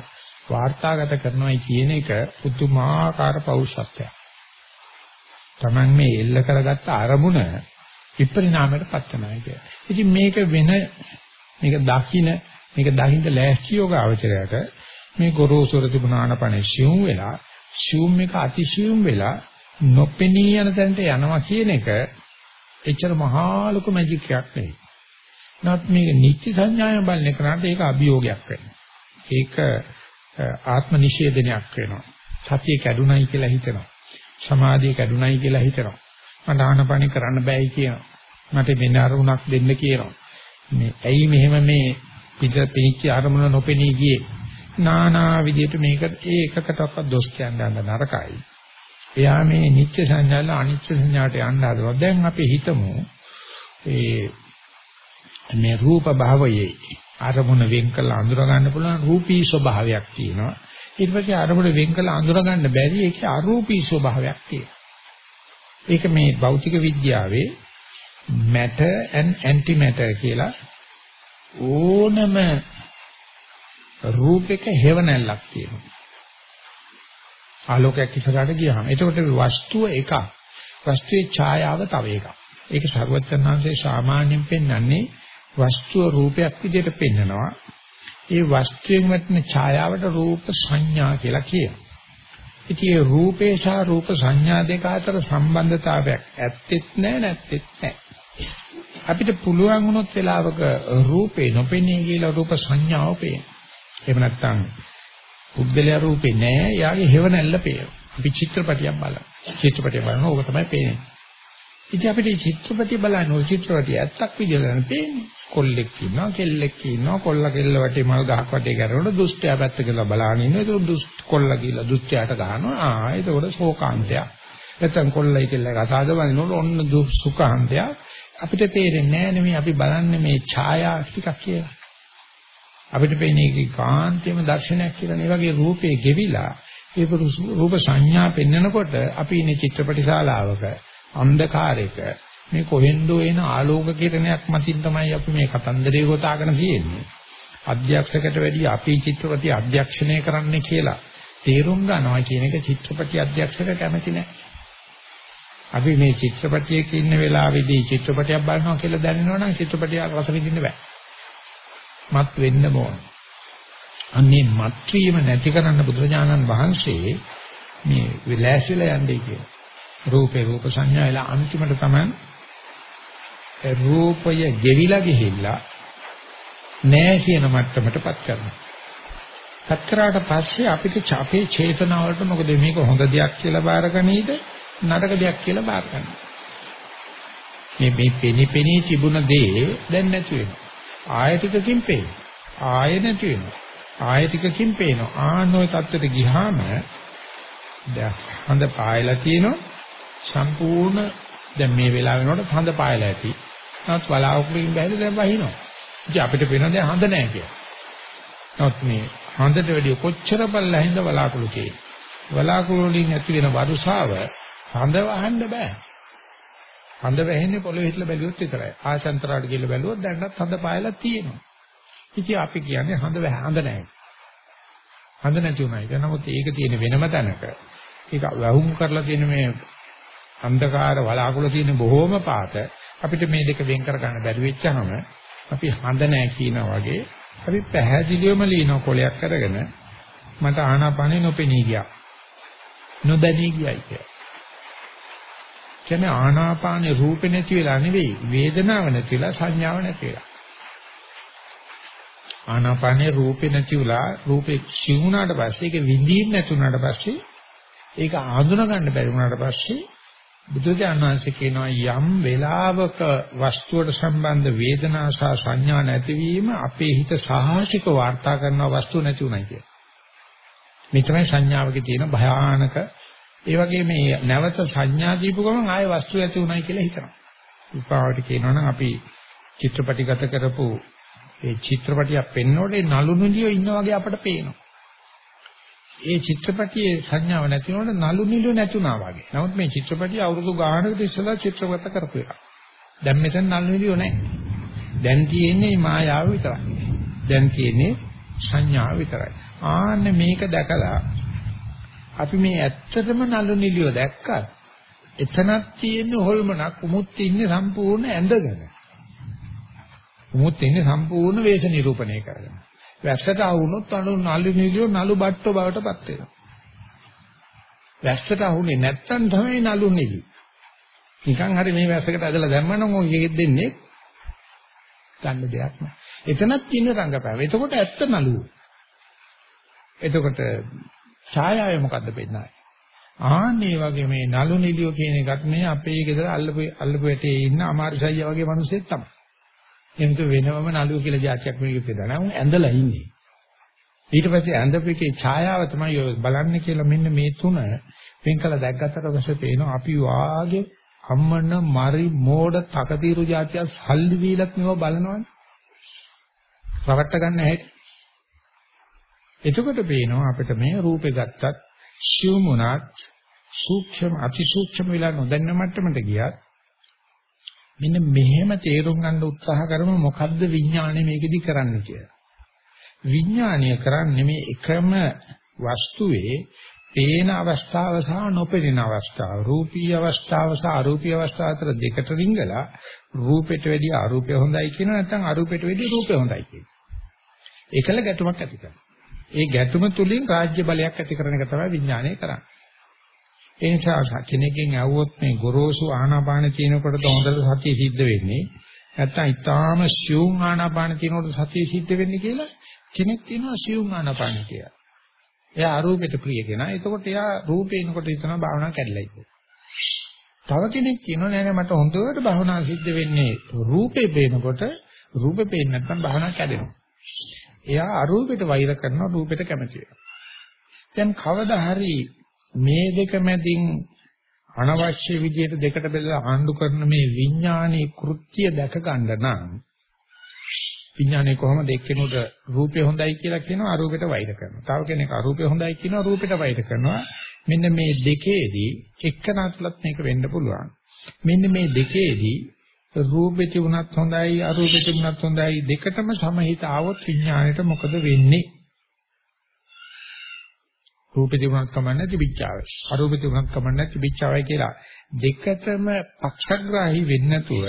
වාර්තාගත කරනවායි කියන එක පුදුමාකාර පෞරුෂත්වයක්. Taman මේ එල්ල කරගත්ත අරමුණ විපරිණාමයට පත් වෙනවා කියන්නේ. ඉතින් මේක වෙන මේක දකින්න මේක දකින්න ලෑස්ති යෝගාවචරයට මේ ගොරෝසුර තිබුණ ආනපන සිවුම් වෙලා සිවුම් එක අතිසිවුම් වෙලා නොපෙනී යන තැනට යනවා කියන එක එච්චර මහා ලොකු මැජික් එකක් නෙවෙයි. නමුත් මේක නිත්‍ය සංඥාවෙන් බලන කරාට ඒක අභියෝගයක් වෙනවා. ඒක ආත්ම නිෂේධනයක් වෙනවා. සතිය කැඩුනයි කියලා හිතෙනවා. සමාධිය කැඩුනයි කියලා හිතෙනවා. මට ආනපනි කරන්න බෑයි කියනවා. මට මෙන්න අරුණක් දෙන්න කියනවා. මේ ඇයි මෙහෙම මේ පිට පිච්ච අරමුණ නොපෙනී ගියේ? නානා විදිහට මේක ඒ එකකටවත් දොස් කියන්න නරකයි. එයා මේ නිත්‍ය සංඥාල අනිත්‍ය සංඥාට යන්න හදනවා. දැන් අපි හිතමු ඒ මේ රූප භාවයේ අරමුණ වෙන් කළ අඳුර ගන්න පුළුවන් රූපී ස්වභාවයක් තියෙනවා. ඊට පස්සේ අරමුණ වෙන් කළ අඳුර ගන්න බැරි ඒකේ අරූපී ස්වභාවයක් තියෙනවා. ඒක මේ භෞතික විද්‍යාවේ matter and antimatter කියලා ඕනම රූපයක හේවණල්ලක් තියෙනවා. ආලෝකයක් ඉස්සරහට ගියාම එතකොට වස්තුව එකක්. වස්තුවේ ඡායාව තව එකක්. ඒක සර්වඥාන්සේ සාමාන්‍යයෙන් පෙන්වන්නේ වස්තුව රූපයක් විදිහට පෙන්නනවා. ඒ වස්තුවෙන් වටන ඡායාවට රූප සංඥා කියලා කියනවා. ඉතින් ඒ රූපේ සහ රූප සංඥා දෙක අතර සම්බන්ධතාවයක් ඇත්තෙත් නැහැ නැත්තෙත් නැහැ. අපිට පුළුවන් වුණොත් වෙලාවක රූපේ නොපෙනී කියලා රූප සංඥාව පේන. එහෙම නැත්නම් පුද්ගලයා රූපේ නැහැ, යාගේ හේව නැල්ල පේන. අපි චිත්‍රපටියක් බලනවා. චිත්‍රපටිය බලනවා ඕක තමයි පේන්නේ. ඉතින් අපිට චිත්‍රපටිය බලන ඔය චිත්‍රපටිය ඇත්තක් විදිහට පේන්නේ. කොල්ලෙක් ඉන්නවා, කෙල්ලෙක් ඉන්නවා, කොල්ල කෙල්ල වටේ මල් ගහක් වටේ කරනකොට දුෂ්ටයා පැත්ත කියලා බලාගෙන ඉන්නවා. ඒක දුෂ්ට කොල්ල කියලා දුෂ්ටයාට ගහනවා. ආ ඒකෝට ශෝකාන්තයක්. නැත්නම් කොල්ලයි කෙල්ලයි කතාවද බලනකොට ඔන්න සුඛාන්තයක්. අපිට තේරෙන්නේ නැහැ නෙමෙයි අපි බලන්නේ මේ ඡායා ටිකක් කියලා. අපිට පේන්නේ ඒක කාන්තේම දර්ශනයක් කියලා නේ වගේ රූපේ ගෙවිලා ඒ රූප සංඥා පෙන්නකොට අපි ඉන්නේ චිත්‍රපටි ශාලාවක අන්ධකාරයක මේ කොහෙන්දෝ එන ආලෝක කිරණයක් මතින් තමයි අපි මේ කතන්දරේ ගොතාගෙන තියෙන්නේ. අධ්‍යක්ෂකට වැඩි අපි චිත්‍රපටි අධ්‍යක්ෂණය කරන්න කියලා තේරුම් ගන්නවා කියන එක චිත්‍රපටි අධ්‍යක්ෂක කැමති නැහැ. අපි මේ චිත්‍රපටියක ඉන්න වෙලාවේදී චිත්‍රපටයක් බලනවා කියලා දැනෙනවනම් චිත්‍රපටිය රස විඳින්න බෑ. මත් වෙන්න ඕන. අන්නේ මත් වීම නැති කරන්න බුදුරජාණන් වහන්සේ මේ විලාසිලා යන්නේ කියන. රූපේ රූප සංඥා එලා අන්තිමට තමයි රූපය ගෙවිලා ගිහිල්ලා නෑ කියන මට්ටමටපත් කරනවා. පත් කරාට පස්සේ අපිට අපේ චේතනාවලට මොකද මේක හොඳ දෙයක් කියලා බාරගනීද නරක දෙයක් කියලා බාරගන්න. මේ මේ පෙනි පෙනී තිබුණ දේ දැන් නැති වෙනවා. ආයතිකකින් පේනවා. ආය නැති වෙනවා. ආයතිකකින් පේනවා. ආනෝය தත්තට ගියාම දැන් හඳ පායලා තියෙනවා. සම්පූර්ණ දැන් මේ වෙලාව වෙනකොට හඳ පායලා ඇති. නමුත් වලාකුළුකින් බැහැලා දැන් වහිනවා. ඉතින් අපිට පේන දැන් හඳ නැහැ කියලා. නමුත් මේ හඳට වැඩිය කොච්චර බල්ලා හින්ද වලාකුළු තියෙන්නේ. වලාකුළු වලින් ඇති වෙන වරුසාව හඳ වහන්න බෑ. හඳ වැහෙන්නේ පොළොවේ හිටලා බැලුවොත් විතරයි. ආශාන්තරාට ගිහලා බැලුවොත් දැන්වත් හඳ පායලා තියෙනවා. ඉතින් අපි කියන්නේ හඳ හඳ නැහැ. හඳ නැති උනායි. නමුත් ඒක තියෙන වෙනම තැනක. ඒක වහුම් කරලා තියෙන මේ අන්ධකාර වලාකුළු තියෙන බොහෝම පාත අපිට මේ දෙක වෙන් කර ගන්න බැරි වෙච්චාම අපි හඳ නැහැ කියනා වගේ අපි පැහැදිලිවම ලියන කොලයක් අරගෙන මට ආනාපානෙ නොපෙනී ගියා. නොදැනී ගියයි කියලා. කියන්නේ ආනාපානේ රූපේ නැති වෙලා නෙවෙයි වේදනාව නැති වෙලා සංඥාව නැති වෙලා. ආනාපානේ රූපේ නැති වෙලා රූපේ සිවුණාට පස්සේ ඒක විඳින්න නැතුණාට පස්සේ ඒක ආඳුන ගන්න බැරි වුණාට පස්සේ බුදුරජාණන් වහන්සේ කියනවා යම් වෙලාවක වස්තුවට සම්බන්ධ වේදනා සහ සංඥා නැතිවීම අපේ හිත සාහසික වාර්තා කරන වස්තු නැති උනායි කිය. මේ තමයි සංඥාවකේ තියෙන භයානක ඒ වගේ මේ නැවත සංඥා දීපු ගමන් ආයේ වස්තු ඇති උනායි කියලා හිතනවා. උපාවට කියනවා නම් අපි චිත්‍රපටිගත කරපු ඒ චිත්‍රපටියක් පෙන්වනකොට ඒ නළු නිලියෝ ඉන්නා වගේ අපට පේනවා. ඒ චිත්‍රපටියේ සංඥාව නැති වුණොත් නළු නිලියෝ නැතුණා වගේ. නමුත් මේ චිත්‍රපටිය අවුරුදු ගානකට ඉස්සෙල්ලා චිත්‍රගත කරපු එක. දැන් මෙතන නළු නිලියෝ නැහැ. දැන් තියෙන්නේ මායාව විතරයි. දැන් තියෙන්නේ සංඥාව විතරයි. ආන්න මේක දැකලා අපි මේ ඇත්තටම නළු නිලියෝ දැක්කත් එතනක් තියෙන හොල්මනක් උමුත් ඉන්නේ සම්පූර්ණ ඇඳගෙන. උමුත් ඉන්නේ සම්පූර්ණ වේශ නිරූපණය කරගෙන. වැස්සට ආවුනොත් අනු නළු නිලියෝ නළු බට්ටෝ බවට පත් වෙනවා. වැස්සට ආහුනේ නැත්තම් තමයි නළු නිලි. නිකන් හරි මේ වැස්සකට ඇදලා දැම්මනම් ඔය දෙන්නේ ගන්න දෙයක් නෑ. එතනත් තියෙන රංගපෑම. එතකොට ඇත්ත නළුවෝ. එතකොට ඡායාවේ මොකද්ද පෙන්නන්නේ? ආන්නේ වගේ මේ නලු නිලියෝ කියන එකත් මේ අපේ ගෙදර අල්ලපු අල්ලපු ඇටේ ඉන්න අමාරුසයියා වගේ මිනිස්සෙක් තමයි. එනතු වෙනවම නළුව කියලා જાතියක් මේකේ පෙන්නනවා. උන් ඇඳලා ඉන්නේ. ඊට පස්සේ ඇඳපෙකේ ඡායාව තමයි ඔය බලන්නේ කියලා මෙන්න මේ තුන වෙන් කළ දැක්ගත්තට පස්සේ පේනවා අපි වාගේ අම්මන මරි මෝඩ තකතිරු જાතිය සල්ලි දීලත් මේව බලනවනේ. රවට්ට ගන්න හැටි. එතකොට පේනවා අපිට මේ රූපේ ගත්තත් සියුම් උනත් සූක්ෂම අති සූක්ෂම විලා නොදැන්න මට්ටමට ගියත් මෙන්න මෙහෙම තේරුම් ගන්න උත්සාහ කරමු මොකද්ද විඥාණය මේකෙදි කරන්නේ කියලා. විඥාණය කරන්නේ මේ එකම වස්තුවේ පේන අවස්ථාව සහ නොපෙනෙන අවස්ථාව රූපී අවස්ථාව සහ අරූපී අවස්ථාව අතර දෙකට රිංගලා රූපෙට වැඩිය අරූපය හොඳයි කියන නැත්නම් අරූපෙට වැඩිය රූපය හොඳයි කියන. ඒකල ගැටුමක් ඇති කරනවා. ඒ ගැටුම තුලින් රාජ්‍ය බලයක් ඇති කරන එක තමයි විඥානය කරන්නේ. ඒ නිසා කෙනෙක්ගෙන් ඇහුවොත් මේ ගොරෝසු ආනාපාන කියනකොට හොඳට සතිය සිද්ධ වෙන්නේ නැත්නම් ඊටාම සියුම් ආනාපාන කියනකොට සතිය සිද්ධ වෙන්නේ කියලා කෙනෙක් කියනවා සියුම් ආනාපාන කියලා. එයා අරූපෙට ප්‍රිය කෙනා. එතකොට එයා රූපේ එනකොට හිතනවා භාවනාව කැඩලයි කියලා. තව කෙනෙක් කියනවා නෑ නෑ මට හොඳට භාවනාව සිද්ධ වෙන්නේ රූපේ පේනකොට රූපේ පේන්නේ නැත්නම් භාවනාව කැඩෙනවා. එයා අරූපෙට වෛර කරනවා රූපෙට කැමති වෙනවා. දැන් කවදා හරි මේ දෙක මැදින් අනවශ්‍ය විදිහට දෙකට බෙදලා ආණ්ඩු කරන මේ විඥානී කෘත්‍ය දැක ගන්න නම් විඥානේ කොහොමද එක්කෙනෙකුට රූපේ හොඳයි කියලා කියනවා අරූපෙට වෛර කරනවා. තව කෙනෙක් අරූපේ හොඳයි කියනවා රූපෙට වෛර කරනවා. මෙන්න මේ දෙකේදී එක්කනතුලත් මේක වෙන්න පුළුවන්. මෙන්න මේ දෙකේදී රූපෙ තිබුණත් හොඳයි අරූපෙ තිබුණත් හොඳයි දෙකටම සමහිත ආවොත් විඥාණයට මොකද වෙන්නේ? රූපෙ තිබුණත් කමන්නේ තිබිච්චාවයි. අරූපෙ තිබුණත් කමන්නේ තිබිච්චාවයි කියලා දෙකටම පක්ෂග්‍රාහී වෙන්නේ නැතුව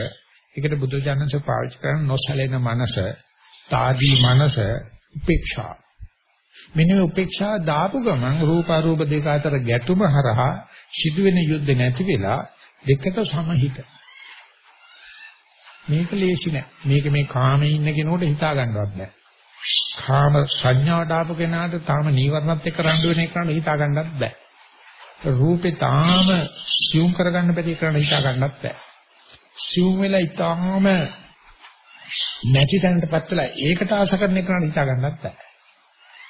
ඒකට බුදුජානක පාවිච්චි කරන නොසැලෙන මනස, తాදී මනස, උපේක්ෂා. මෙන්න මේ උපේක්ෂා දාපු ගමන් රූප අරූප දෙක අතර ගැටුම හරහා සිදුවෙන යුද්ධ නැති වෙලා දෙකට සමහිත. මේක ලේසි නෑ. මේක මේ කාමේ ඉන්න කෙනෙකුට හිතා ගන්නවත් බෑ. කාම සංඥාවට ආපු කෙනාට තාම නීවරණත් එක්ක රණ්ඩු වෙන එකට හිතා ගන්නත් බෑ. රූපේ තාම සියුම් කරගන්න බැරි කරන්න හිතා ගන්නත් බෑ. සිවුම් වෙලා ඊටාම නැති තැනටපත් වෙලා ඒකට ආස කරන එක නම් හිතා ගන්නත් බෑ.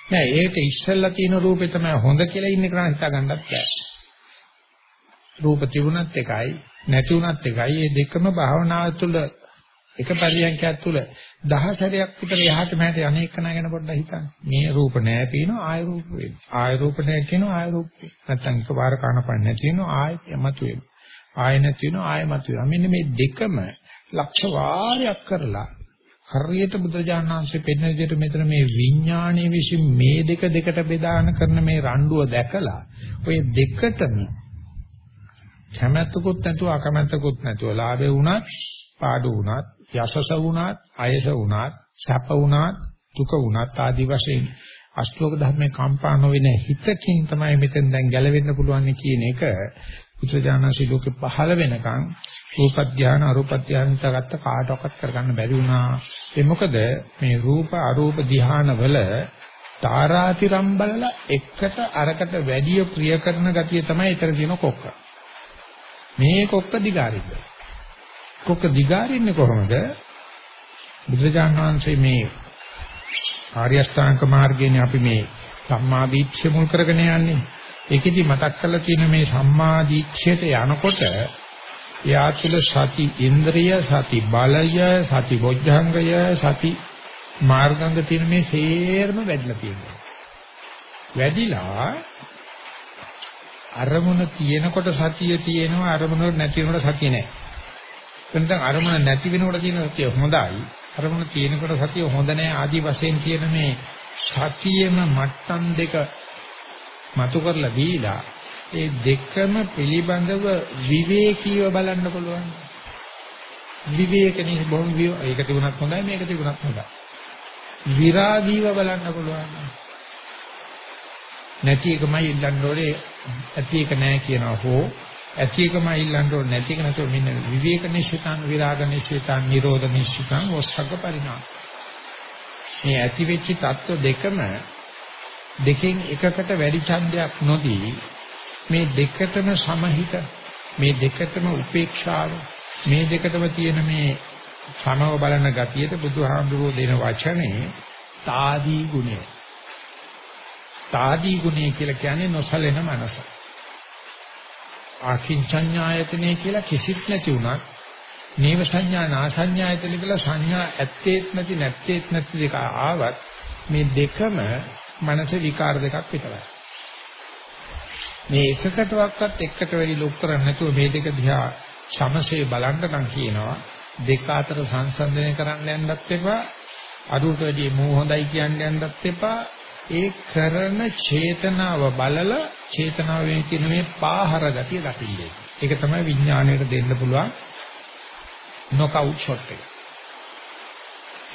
නෑ ඒක ඉස්සෙල්ලා තියෙන රූපේ තමයි හොඳ කියලා ඉන්න එක නම් හිතා ගන්නත් බෑ. රූප තිබුණත් එකයි නැති වුණත් එකයි මේ දෙකම භාවනාව තුළ එක පරියන්කයක් තුළ දහසරයක් විතර යහට මහට අනේක කෙනා ගැන පොඩ්ඩක් හිතන්න. මේ රූප නෑ පේනවා ආය රූප වෙනවා. ආය රූප නෑ කියනවා ආය රූප. නැත්තම් එකපාර කනපන්න නැති වෙනවා ආය යමතු වෙනවා. ආය නැති වෙනවා ආය මත වෙනවා. මෙන්න මේ දෙකම ලක්ෂ වාරයක් කරලා හරියට බුදුරජාණන් වහන්සේ පෙන්වන විදිහට මෙතන මේ විඥානයේ විසින් මේ දෙක දෙකට බෙදාන කරන මේ රණ්ඩුව දැකලා ඔය දෙකටම කැමැත්තකුත් නැතුව අකමැත්තකුත් නැතුව ලාභේ වුණත් පාඩු වුණත් යසස වුණත් අයස වුණත් සැප වුණත් දුක වුණත් ආදි වශයෙන් අෂ්ටෝක ධර්මයේ කම්පා නොවෙන හිතකින් තමයි මෙතෙන් දැන් ගැලවෙන්න පුළුවන් කියන එක බුදුජානසී ලෝකෙ පහළ වෙනකන් රූප ධාන අරූප ධාන තගත්ත කාටවත් කරගන්න බැරි වුණා. ඒ මොකද මේ රූප අරූප ධාන වල තාරාතිරම් බලලා එකට අරකට වැඩි ප්‍රිය කරන ගතිය තමයි ඊතර තියෙන කොක්ක. මේ කොක්ක දිගාරින්න. කොක්ක දිගාරින්නේ කොහොමද? බුදුජානක වහන්සේ මේ ආර්ය අෂ්ටාංග මාර්ගයේනේ අපි මේ සම්මා දිට්ඨිය මුල් කරගෙන යන්නේ. ඒකෙදි මතක් කරලා තියෙන මේ සම්මාදීක්ෂයට යනකොට එයා තුළ සති ඉන්ද්‍රිය සති බලය සති බොජ්ජංගය සති මාර්ගංග තියෙන මේ සේරම වැඩිලා තියෙනවා වැඩිලා අරමුණ තියෙනකොට සතිය තියෙනවා අරමුණ නැති වෙනකොට සතිය නැහැ එතන අරමුණ නැති වෙනකොට තියෙන සතිය හොඳයි අරමුණ තියෙනකොට සතිය හොඳ නැහැ ආදි වශයෙන් කියන මේ සතියෙම මට්ටම් දෙක මතු කරලා දීලා ඒ දෙකම පිළිබඳව විවේකීව බලන්න පුළුවන්. විවේකනේ බොහොම ඒක තිබුණත් හොඳයි මේක තිබුණත් හොඳයි. විරාගීව බලන්න පුළුවන්. නැති එකමයි ඉල්ලන්න ඕනේ ඇති එක නෑ කියනවා හෝ ඇති එකම ඉල්ලන්න ඕනේ නැති එක නැතුව මෙන්න විවේක නිශ්චිතාන් විරාග නිශ්චිතාන් නිරෝධ නිශ්චිතාන් ඔස්සග්ග පරිණාම. මේ ඇති වෙච්ච தত্ত্ব දෙකම දෙකෙන් එකකට වැඩි ඡන්දයක් නොදී මේ දෙකටම සමහිත මේ දෙකටම උපේක්ෂාව මේ දෙකටම තියෙන මේ සමව බලන ගතියට බුදුහාමුදුරෝ දෙන වචනේ తాදී ගුණය. తాදී ගුණය කියලා කියන්නේ නොසලෙන මනසයි ආකින්චඤ්ඤායතනෙ කියලා කිසිත් නැති වුණත් නේව සංඥා නාසඤ්ඤායතනෙ කියලා සංඥා ඇත්තේත් නැති නැත්තේත් නැති දෙක ආවත් මේ දෙකම මනස විකාර දෙකක් විතරයි. මේ එකකටවත් එකට වෙලි ලොක් කරන්නේ නැතුව මේ දෙක දිහා සමසේ බලන්න නම් කියනවා දෙක අතර සංසන්දනය කරන්න යන්නත් එපා අරුවට වැඩි මෝ හොඳයි කියන්න යන්නත් එපා ඒ කරන චේතනාව බලලා චේතනාවෙන් කියන මේ පාහර ගතිය දකින්නේ. ඒක තමයි විඥාණයට දෙන්න පුළුවන් නොකවුට් ෂොට් එක.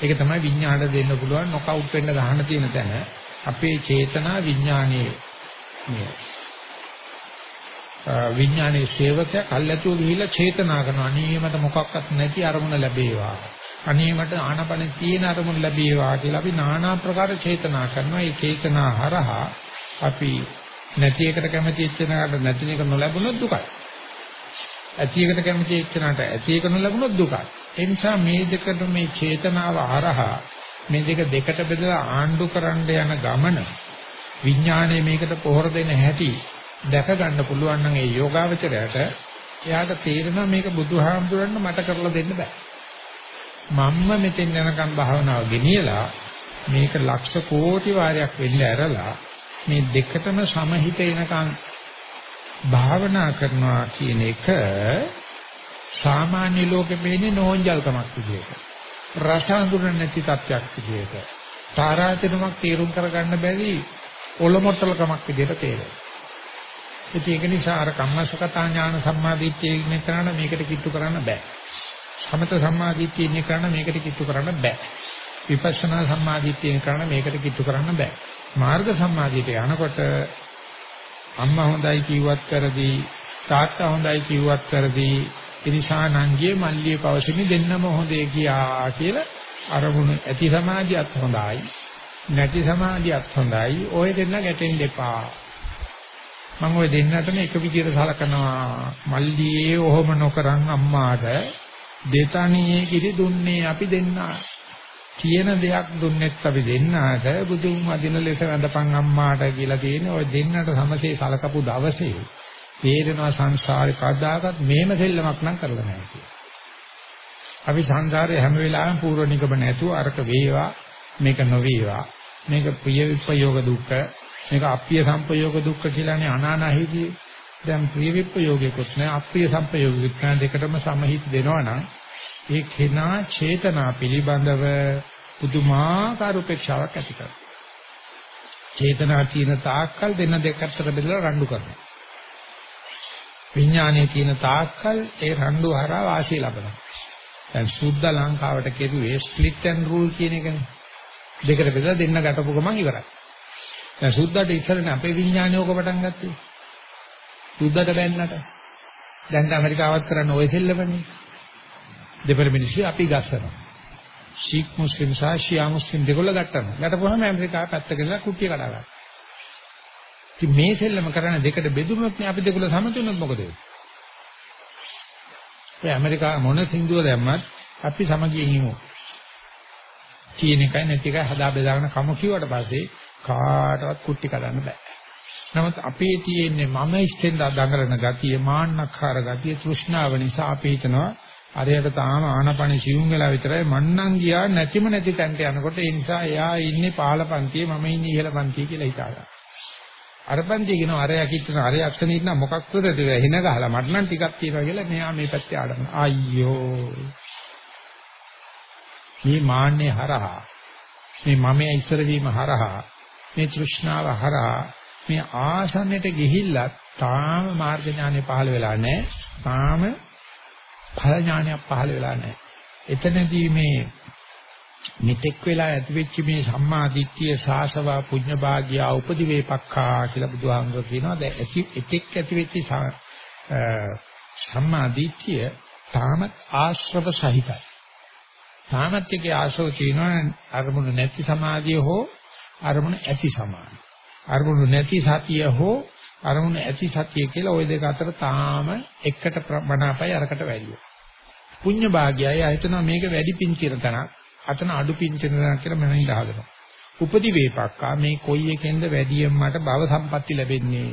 ඒක තමයි විඥාණයට දෙන්න පුළුවන් නොකවුට් වෙන්න ගහන්න තියෙන තැන අපේ චේතනා විඥානයේ මේ විඥානයේ සේවකයා කල්ැතුව ගිහිල්ලා චේතනා කරනවා අනේ මට මොකක්වත් නැති අරමුණ ලැබේවා අනේ මට ආනපන තියෙන අරමුණ ලැබේවා කියලා අපි নানা ප්‍රකාර චේතනා කරනවා. ඒ චේතනා හරහා අපි නැති එකට කැමති එච්චනකට නැති එක නොලැබුණොත් දුකයි. ඇති එකට කැමති එච්චනකට ඇති එක නොලැබුණොත් දුකයි. ඒ නිසා මේ දෙකට මේ චේතනාව හරහා මේ දෙක දෙකට බෙදලා ආණ්ඩු කරන්න යන ගමන විඥානයේ මේකට පොහොර දෙන හැටි දැක ගන්න පුළුවන් නම් ඒ යෝගාවචරයට එයාට තේරෙනවා මේක බුදුහාමුදුරන්ට මට කරලා දෙන්න බෑ. මම්ම මෙතෙන් යනකම් භාවනාව ගෙනියලා මේක ලක්ෂ කෝටි වාරයක් වෙන්න ඇරලා මේ දෙකටම සමහිත එනකම් භාවනා කරනවා කියන එක සාමාන්‍ය ලෝකෙ මේනේ නෝන්ජල්කමක් විදියට. රස අඳුරන්නේ නැති තත්යක් විදියට. තාරාතිරමක් තීරුම් කරගන්න බැරි ඔලොමොට්ටලකමක් විදියට තේරෙනවා. ඉතින් ඒක නිසා අර කම්මසකතා ඥාන සම්මාදිට්ඨිය ඉන්නේ කරන්න මේකට කිට්ටු කරන්න බෑ. සමත සම්මාදිට්ඨිය ඉන්නේ කරන්න මේකට කිට්ටු කරන්න බෑ. විපස්සනා සම්මාදිට්ඨිය ඉන්නේ කරන්න මේකට කිට්ටු කරන්න බෑ. මාර්ග සම්මාදිට්ඨිය යනකොට අම්මා හොඳයි කිව්වත් කරදී තාත්තා හොඳයි කිව්වත් කරදී ඉනිසා නංගියේ මල්ලියේ පවසමින් දෙන්නම හොඳේ කියා කියලා අරමුණු ඇති සමාධියත් හොඳයි නැති සමාධියත් හොඳයි ඔය දෙන්න ගැටෙන්න එපා මම ওই දෙන්නටම එක විදියට සලකනවා මල්ලියේ ඔහොම නොකරන් අම්මාට දෙතනියේ කිරි දුන්නේ අපි දෙන්නා කියන දෙයක් දුන්නෙත් අපි දෙන්නාට බුදුන් වදින ලෙස වැඳපන් අම්මාට කියලා තියෙන ওই දෙන්නට සමසේ සලකපු දවසේ තේරෙනවා සංසාරේ කවදාකවත් මේම දෙල්ලමක් නම් කරලා නැහැ කියලා. අපි සංසාරේ හැම වෙලාවෙම පූර්ව නිගමන නැතුව අරක වේවා මේක නොවේවා මේක ප්‍රිය විපයෝග දුක්ඛ මේක අප්‍රිය සංපයෝග දුක්ඛ කියලානේ අනානහිදී දැන් ප්‍රිය විපයෝගයක්වත් නැහැ අප්‍රිය සංපයෝගයක්වත් නැහැ දෙකටම සමහිත දෙනවා නම් ඒ කෙනා චේතනා පිළිබඳව පුදුමාකාර උපේක්ෂාවක් ඇති කරනවා. චේතනා තියෙන තාක්කල් දෙන්න දෙකට බෙදලා රණ්ඩු කරනවා. විඥානයේ තියෙන තාක්කල් ඒ රණ්ඩු හරහා වාසිය ලබනවා. දැන් සුද්ධ ලංකාවට කෙරුවේ ස්ප්ලිට් ඇන්ඩ් රූල් කියන එකනේ. දෙකට බෙදලා දෙන්න ගැටපු ගමන් ඉවරයි. දැන් සුද්ධට ඉස්සරනේ අපේ විඥානය ඕක පටන් ගත්තේ. සුද්ධට බැන්නට. දැන් ඇමරිකාවත් කරන්න ඔය සෙල්ලමනේ. දෙපළ මිනිස්සු අපි ගස්සනවා. ශීක් මුස්ලිම් සහ ෂියා මුස්ලිම් දෙකොල්ල ගටනවා. ගැටපුවාම ඇමරිකාව පැත්තකදලා කුට්ටිය කඩා ගන්නවා. ඉතින් මේ සෙල්ලම කරන දෙකට බෙදුනොත් නේ අපි දෙකොල්ල සමතුනොත් මොකද වෙන්නේ? ඒ ඇමරිකාව මොන සින්දුව දැම්මත් අපි සමගියෙන් ඉමු. කියන එකයි නැති එකයි හදා බෙදාගෙන කම කිව්වට පස්සේ කාටවත් කුට්ටි කඩන්න බෑ. නමුත් අපේ තියෙන්නේ මම ඉස්තෙන් දඟලන ගතිය, මාන්නක්කාර ගතිය, තෘෂ්ණාව නිසා අපි හිතනවා අරයට තාම ආනපන සිවුම් වෙලා විතරයි මන්නම් ගියා නැතිම නැති තැනට යනකොට ඒ නිසා එයා ඉන්නේ පහළ පන්තියේ මම ඉන්නේ ඉහළ පන්තියේ කියලා හිතාගන්න. අර පන්තිය කියනවා අරයා කිච්චන අරයා අක්ෂණ ඉන්න මොකක්ද ඒක හින ගහලා මට නම් ටිකක් තියෙනවා කියලා මෙයා මේ පැත්තේ ආඩන. අයියෝ. මේ මාන්නේ හරහා මේ මමයේ ඉස්සර වීම හරහා මේ තෘෂ්ණාව හරහා මේ ආසන්නයට ගිහිල්ලා තාම මාර්ග ඥානෙ පහළ වෙලා නැහැ. තාම ඵල ඥානයක් පහළ වෙලා නැහැ. එතනදී මේ මෙතෙක් වෙලා ඇතිවෙච්ච මේ සම්මා දිට්ඨිය සාසවා පුඤ්ඤ භාග්‍ය උපදි වේපක්ඛා කියලා බුදුහාමුදුරුවෝ කියනවා. දැන් ඇති එතෙක් ඇතිවෙච්ච සම්මා දිට්ඨිය තාමත් ආශ්‍රව සහිතයි. තාමත් එකේ ආශ්‍රව කියනවා අරමුණු නැති සමාධිය හෝ අරමුණ ඇති සමාධිය. අරමුණු නැති සතිය හෝ අරමුණු ඇති සතිය කියලා ওই දෙක අතර තාම එකට මනාපයි අරකට වැඩිය. පුඤ්ඤ භාගයයි ආයතන මේක වැඩි පින් කියන තැනක්. අතන අඩු පින් කියන තැනක් කියලා මම හිතා හදනවා. උපදි වේපක්කා. මේ කොයි එකෙන්ද වැඩියෙන් මට භව සම්පatti ලැබෙන්නේ?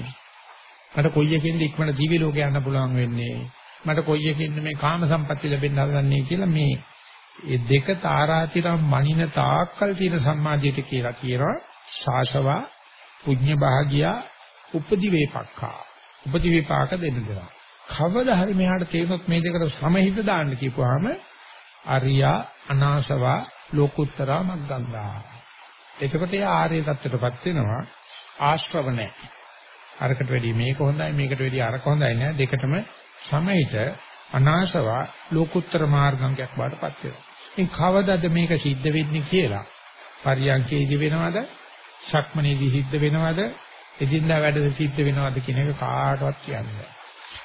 මට කොයි එකෙන්ද ඉක්මනට දිව්‍ය ලෝක යන්න පුළුවන් වෙන්නේ? මට කොයි එකෙන්ද මේ කාම සම්පatti ලැබෙන්න හදන්නේ කියලා මේ ඒ දෙක තාරාතිරම් මනින තාක්කල් තියෙන සම්මාදියට කියලා කියනවා. ශාසවා පුඤ්ඤ භාගියා උපදි වේපක්ඛා උපදි වේපාක දෙන්න දෙනවා. කවදා හරි මෙහාට තේරුනොත් මේ දෙකට සමහිත දාන්න කියපුවාම අරියා අනාසවා ලෝකුත්තරා මග්ගංගා එතකොට ඒ ආර්ය தත්ත්වයටපත් වෙනවා. ආශ්‍රව නැහැ. අරකට වැඩිය මේක හොඳයි මේකට වැඩිය අරක හොඳයි නෑ. දෙකටම සමහිත අනාශවා ලෝකුත්තර මාර්ගංගයක් බාටපත් වෙනවා. ඉතින් කවදද මේක සිද්ධ වෙන්නේ කියලා පරියන්කේදී වෙනවද? ශක්මනේදී සිද්ධ වෙනවද? එදින්දා වැඩද සිද්ධ වෙනවද කියන එක කාටවත් කියන්න බෑ.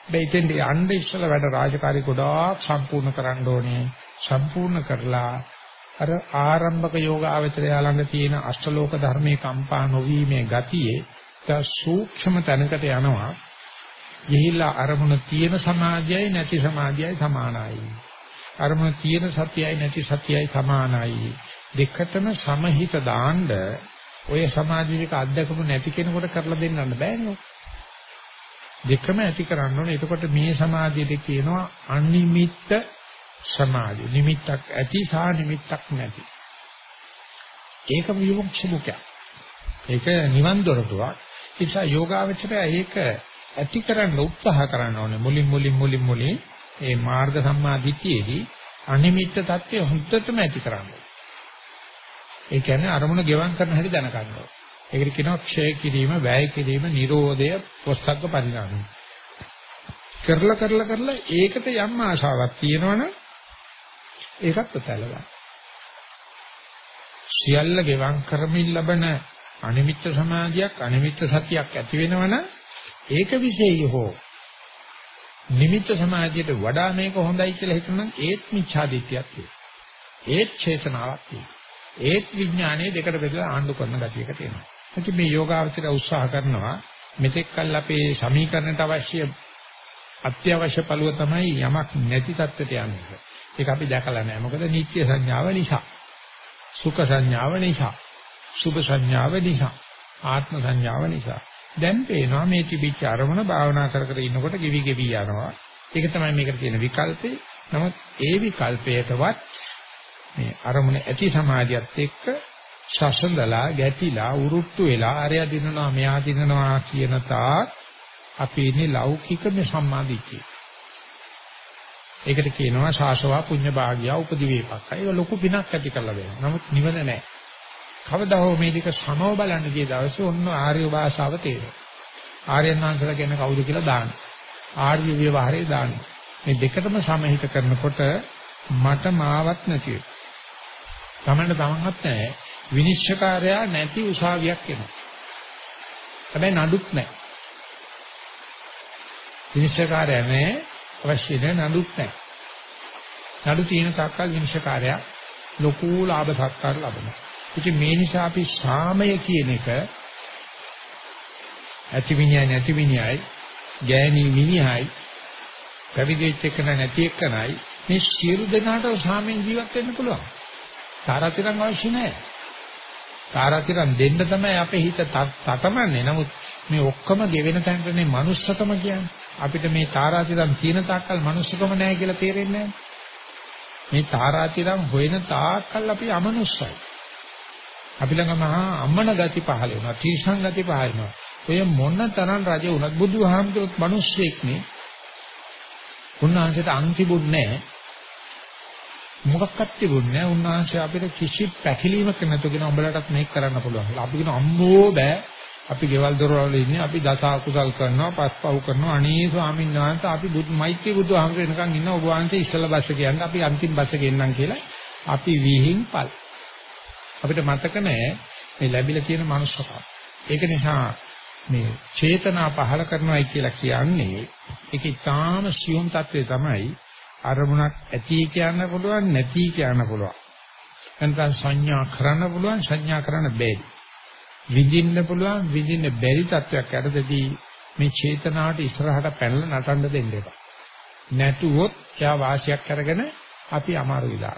හැබැයි ඉතින් යන්න ඉස්සලා වැඩ රාජකාරී ගොඩාක් සම්පූර්ණ කරන්න ඕනේ. සම්පූර්ණ කරලා අර ආරම්භක යෝග ආවචරය ළඟ තියෙන අෂ්ටලෝක ධර්මයේ කම්පා නොවීමේ ගතියේ සූක්ෂම තැනකට යනවා. ගිහිල්ලා අරමුණ තියෙන සමාධියයි නැති සමාධියයි සමානයි. අරමුණ තියෙන සතියයි නැති සතියයි සමානයි. දෙකටම සමහිත දාන්න ඔය සමාධියක අත්දකපු නැති කෙනෙකුට කරලා දෙන්නන්න බෑනේ. දෙකම ඇති කරන්න ඕනේ. එතකොට මේ සමාධියට කියනවා අනිමිත්ත සමාධිය. නිමිත්තක් ඇති සහ නිමිත්තක් නැති. ඒක විමුක්ති මුඛය. ඒක නිවන් දොරටුවක්. ඒ නිසා යෝගාවචරය ඒක ඇති කරන්න උත්සාහ කරන්න ඕනේ මුලින් මුලින් මුලින් මුලින් ඒ මාර්ග සම්මාදිටියේදී අනිමිත්ත தත්ත්වය හොඳටම ඇති කරන්න ඒ කියන්නේ අරමුණ ගෙවම් කරන හැටි දැනගන්න ඕනේ. ඒකට කියනවා ක්ෂය කිරීම, වැය කිරීම, නිරෝධය, පොස්සග්ග පරිණාමය. කරලා කරලා කරලා ඒකට යම් ආශාවක් තියෙනවනම් ඒකත් තැලගන්න. සියල්ල ගෙවම් කරමින් ලබන අනිමිත්ත සමාධියක් අනිමිත්ත සතියක් ඇති වෙනවනම් ඒක විශේෂය හෝ නිමිත්ත සමාධියට වඩා මේක හොඳයි කියලා හිතනනම් ඒත් මිච්ඡාදිට්ඨියක් තියෙනවා. ඒත් චේතනාවක් තියෙනවා. ඒත් විඥානයේ දෙකට බෙදලා ආණ්ඩු කරන ගතියක තියෙනවා. ඉතින් මේ යෝගාවචර උත්සාහ කරනවා මෙතෙක් කල් අපේ සමීකරණයට අවශ්‍ය අත්‍යවශ්‍ය පළුව තමයි යමක් නැති තත්ත්වයට යන්නේ. ඒක අපි දැකලා නැහැ. මොකද නිත්‍ය සංඥාව නිසා. සුඛ සංඥාව නිසා. සුභ සංඥාව නිසා ආත්ම සංඥාව නිසා දැන් පේනවා මේ තිබිච්ච අරමුණ භාවනා කර කර ඉන්නකොට කිවි කිවි යනවා ඒක තමයි මේකට තියෙන විකල්පේ නමුත් ඒ විකල්පයටවත් මේ අරමුණ ඇති සමාධියත් එක්ක ශසඳලා ගැටිලා උරුට්ටු වෙලා ආරය දිනනවා මෙයා දිනනවා කියන තාක් අපි ඉන්නේ ලෞකික මේ සම්මාදිට්ඨිය ඒකට කියනවා ශාසවා පුඤ්ඤ භාග්‍ය උපදි වේපක්ක. ඒක ලොකු පිනක් ඇති කරලා දෙනවා. නමුත් නිවන නැහැ. කවදා හෝ මේ දෙක සමව බලන්න ගිය දවසේ ඔන්න ආර්ය භාෂාව තේරෙනවා. ආර්යයන් වහන්සේලා කියන්නේ කවුද කියලා දාන්න. ආර්ය විවහාරේ දාන්න. මේ දෙකටම සමහිත කරනකොට මට මාවත් නැති වෙයි. තමන්න තමන්වත් නැහැ. විනිශ්චයකාරයා නැති උසාවියක් එනවා. හැබැයි නඩුත් නැහැ. විනිශ්චයකාරයා නැහැ. අවශ්‍ය නැහැ නඩුත් නැහැ. නඩු තියෙන තාක්කල් විනිශ්චයකාරයා ලොකු ලාභ සත්කාර ලබනවා. ඉතින් මේ නිසා අපි සාමය කියන එක ඇති විඤ්ඤාය නැති විඤ්ඤාය ගෑණි මිනිහයි පැවිදිච්ච එක නැති එකනයි මේ සියලු දෙනාට සාමෙන් ජීවත් වෙන්න පුළුවන්. තාරාතිරම් අවශ්‍ය නැහැ. තාරාතිරම් දෙන්න තමයි අපේ හිත තතමන්නේ. නමුත් මේ ඔක්කොම ගෙවෙන තැනටනේ manussකම කියන්නේ. අපිට මේ තාරාතිරම් තියෙන තාක්කල් manussකම නැහැ කියලා තේරෙන්නේ නැහැ. මේ තාරාතිරම් හොයන තාක්කල් අපි අමනුස්සයි. අපි ළඟ මහා අම්මන ගති පහළ වෙනවා. තීක්ෂණ ගති පහළ වෙනවා. ඔය මොන තරම් රජ වුණත් බුදුහාමුදුරුවෝ මිනිස්සෙක් නේ. උන්වහන්සේට අන්තිබුත් නැහැ. මොකක්වත් තිබුණේ නැහැ. උන්වහන්සේ අපිට කිසි පැකිලීමක් නැතුගෙන උඹලටත් මේක කරන්න පුළුවන්. අපි කියන අම්මෝ බෑ. අපි ගෙවල් දොරවල් ඉන්නේ අපි දස අකුසල් කරනවා පස්පව් කරනවා අනේ ස්වාමීන් වහන්සේ අපි බුදු මෛත්‍රී බුදුහාමුදුරුවෝ එනකන් ඉන්න ඔබ වහන්සේ ඉස්සලා බස් කියන්නේ අපි අන්තිම බස් එකේ එන්නම් කියලා අපි විහිංපල් අපිට මතක නැහැ මේ ලැබිලා තියෙන manussකම. ඒක නිසා මේ චේතනා පහල කරනවායි කියලා කියන්නේ ඒක ඊටාම සියුම් தත්ත්වය තමයි අරමුණක් ඇති කියන්න පුළුවන් නැති කියන්න පුළුවන්. නැත්නම් සංඥා කරන්න පුළුවන් සංඥා කරන්න බැහැ. විඳින්න පුළුවන් විඳින්න බැරි තත්වයක් යටතදී මේ චේතනාවට ඉස්සරහට පැනලා නටන්න දෙන්න එපා. නැතුවොත් එයා වාසියක් අරගෙන අපි අමාරු විලා.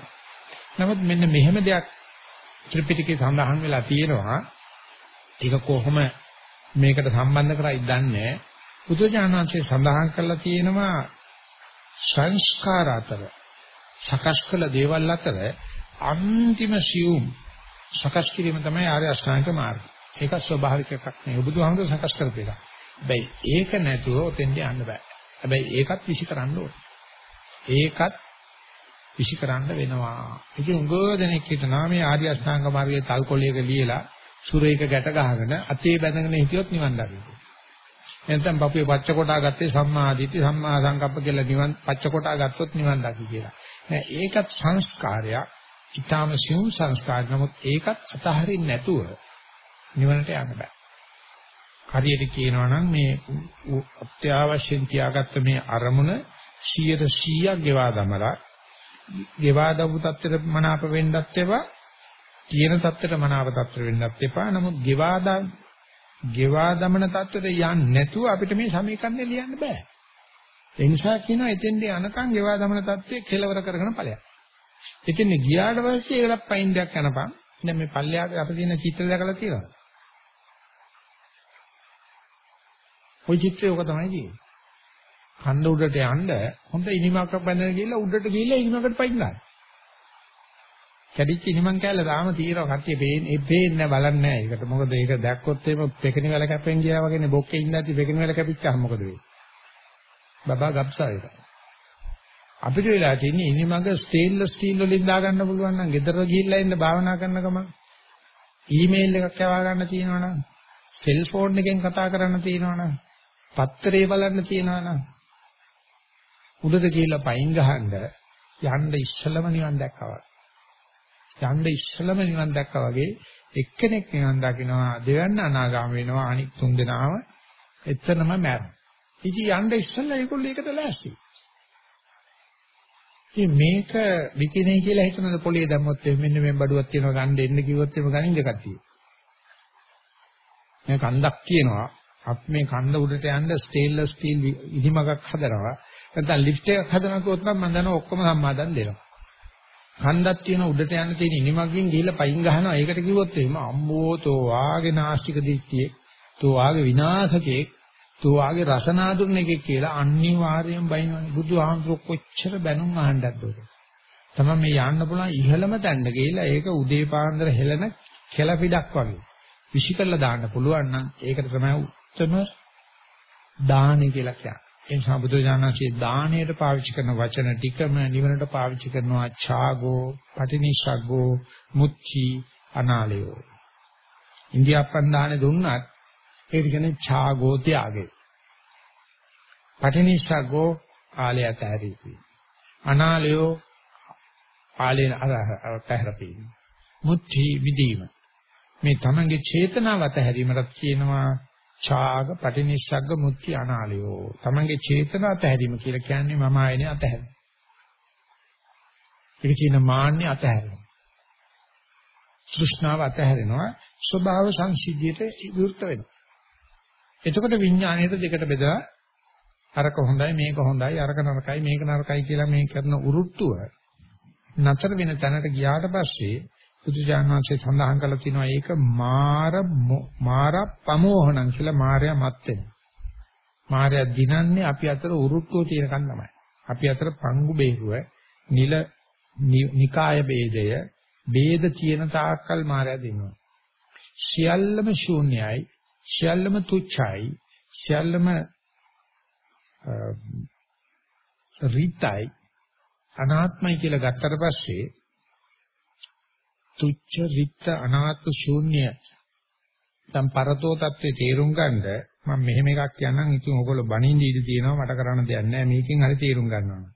නමුත් මෙන්න මෙහෙම දෙයක් ත්‍රිපිටකේ සඳහන් වෙලා තියෙනවා. ඒක කොහොම මේකට සම්බන්ධ කරයිද දන්නේ බුදුජානනාංශයේ සඳහන් කරලා තියෙනවා සංස්කාර අතර සකස් කළ දේවල් අතර අන්තිම සියුම් සකස් කිරීම තමයි ආර්ය අෂ්ටාංගික මාර්ගය. ඒක ස්වභාවික එකක් නෙවෙයි. බුදුහාමුදුර සකස් කරපු එකක්. හැබැයි ඒක නැතුව ඔතෙන්ට යන්න බෑ. හැබැයි ඒකත් විශ්ි කරන්න ඕනේ. ඒකත් විශ්ි කරන්න වෙනවා. ඉතින් උගෝ දෙනෙක් හිටනවා මේ ආර්ය අෂ්ටාංග මාර්ගයේ තල්කොළයක ලියලා සුරේක ගැට ගහගෙන අතේ බැඳගෙන හිටියොත් නිවන් දකින්න. එතෙන් පපුවේ පච්ච කොටා ගත්තේ සම්මා දිට්ඨි සම්මා සංකප්ප කියලා නිවන් පච්ච කොටා ගත්තොත් නිවන් දකි කියලා. නෑ ඒකත් සංස්කාරයක්. ඊටාම සිවුම් සංස්කාර නමුත් ඒකත් අතහරින්න නැතුව නිවනට යන්න බෑ. හරියට කියනවා නම් මේ අත්‍යවශ්‍යයෙන් තියාගත්ත මේ අරමුණ 100%ක් ගෙවා දමලා ගෙවා දවු තත්ත්වෙට මනාප වෙන්නත් එපා තියෙන තත්ත්වෙට මනාප තත්ත්වෙට වෙන්නත් එපා නමුත් ගෙවා ගෙවා දමන තත්ත්වෙට යන්නේ නැතුව අපිට මේ සමීකරණය ලියන්න බෑ ඒ නිසා කියනවා එතෙන්දී අනකන් ගෙවා දමන තත්ත්වයේ කෙලවර කරගෙන ඵලයක් එතෙන් ගියාට පස්සේ ඒකට පයින් දෙයක් යනපන් දැන් මේ පල්ලයට අප තියෙන චිත්‍ර දැකලා තියෙනවා ওই චිත්‍රය ඔක තමයි කියන්නේ. කන්ද උඩට යන්න හොඳ ඉනිමක් බැඳගෙන ගිහලා උඩට ගිහලා ඉනිමකට පයින් ගන්න. කැඩිච්ච ඉනිමන් කැල්ල තාම තියෙනවා කට්ටිය පේන්නේ පේන්නේ බලන්නේ නැහැ. ඒකට මොකද ඒක දැක්කොත් එimhe පෙකිනි වල කැපෙන් ගියා වගේනේ බොක්කේ ඉඳන්දි පෙකිනි වල කැපිච්චාම මොකද වෙන්නේ? බබා ගබ්සා ඒක. අපිට වෙලා තියෙන්නේ ඉනිමඟ ස්ටේන්ලස් ස්ටීල් වලින් දාගන්න පුළුවන් නම් ගෙදර ගිහිල්ලා ඉන්න භාවනා කරන ගමන් ඊමේල් එකක් යවා ගන්න තියෙනවනම් සෙල්ෆෝන් එකෙන් කතා කරන්න තියෙනවනම් පත්තරේ බලන්න තියනවා නම් උඩට ගිහිල්ලා පයින් ගහන්න යන්න ඉස්සලම නිවන් දැක්කා යන්න ඉස්සලම නිවන් දැක්කා වගේ එක්කෙනෙක් නිවන් දකින්නවා දෙවන්න අනාගාම වෙනවා අනිත් තුන් දෙනාම එතනම මැරෙනවා. ඉතින් යන්න ඉස්සෙල්ලා ඒගොල්ලෝ ඒකට ලෑස්ති. ඉතින් මේක විකිනේ කියලා හිතනද පොළේ දැම්මොත් මෙන්න මේ බඩුවක් තියෙනවා ගන්න දෙන්න කිව්වොත් එimhe ගනින්න කට්ටිය. මේ කන්දක් කියනවා අපි මේ කන්ද උඩට යන්න ස්ටේන්ලස් ස්ටීල් ඉදිමගක් හදනවා. නැත්නම් ලිෆ්ට් එකක් හදනවා කිව්වොත් නම් මම දන්නවා ඔක්කොම සම්මාදන් දෙනවා. කන්දක් තියෙන උඩට යන්න තියෙන ඉනිමගින් ගිහිල්ලා පයින් ගහනවා. ඒකට කිව්වොත් එහෙම අම්බෝ තෝ වාගේ නාස්තික දිට්ඨියේ තෝ වාගේ විනාශකේ තෝ වාගේ රසනාදුරණ එකෙක් කියලා අනිවාර්යෙන් බයිනවනේ. බුදුහාමුදුර කොච්චර බැනුම් අහන්නද ඔක. තමයි මේ යන්න පුළුවන් ඉහළම තැන්න ගිහිල්ලා ඒක උදේ පාන්දර හෙලන කෙලපිඩක් වගේ. විශ් කරලා දාන්න පුළුවන් නම් ඒකට තමයි උත්තම දානි කියලා කියන්නේ. ඒ නිසා බුදුජානකී දාණයට පාවිච්චි කරන වචන ටිකම නිවනට පාවිච්චි කරනවා ඡාගෝ, පටිනිස්සග්ගෝ, මුච්චි, අනාලයෝ. ඉන්දියාප්පන් දානේ දුන්නත් ඒක කියන්නේ ඡාගෝ ත්‍යාගය. පටිනිස්සග්ගෝ ආලය ඇතහැරීපි. අනාලයෝ ආලය අතහැරපි. මුච්චි විදීම. මේ තමන්ගේ චේතනාව අතහැරීමකට කියනවා ඡාග පටිනිස්සග්ග මුත්‍ති අනාලයෝ තමන්ගේ චේතන අතහැරීම කියලා කියන්නේ මම ආයනේ අතහැරීම. ඒක කියන මාන්නේ අතහැරීම. තෘෂ්ණාව අතහැරෙනවා ස්වභාව සංසිද්ධියට විරුද්ධ වෙනවා. එතකොට විඥාණයට දෙකට බෙදලා අරක හොඳයි මේක හොඳයි අරක නරකයි මේක නරකයි කියලා මේ කරන උරුට්ටුව නතර වෙන තැනට ගියාට පස්සේ බුදුජානනාංශය සඳහන් කරලා තිනවා ඒක මාර මාර ප්‍රමෝහණං කියලා මායя මත් වෙනවා. මායя දිනන්නේ අපි අතර උරුට්ටුව තියෙනකන් තමයි. අපි අතර පංගු බේරුව, නිල නිකාය ભેදය, ભેද තියෙන තාක්කල් මායя දිනනවා. සියල්ලම ශූන්‍යයි, සියල්ලම තුච්ඡයි, සියල්ලම රිතයි අනාත්මයි කියලා ගත්තට පස්සේ තුච්ච රිත්ත අනාත්ම ශූන්‍ය සම්පරතෝ தත්ත්වේ තේරුම් ගන්නද මම මෙහෙම එකක් කියන්නම්. ඉතින් ඔයගොල්ලෝ බණින්න ඉඳී තියෙනවා. මට කරන්න දෙයක් නැහැ. මේකෙන් හරි තේරුම් ගන්නවා.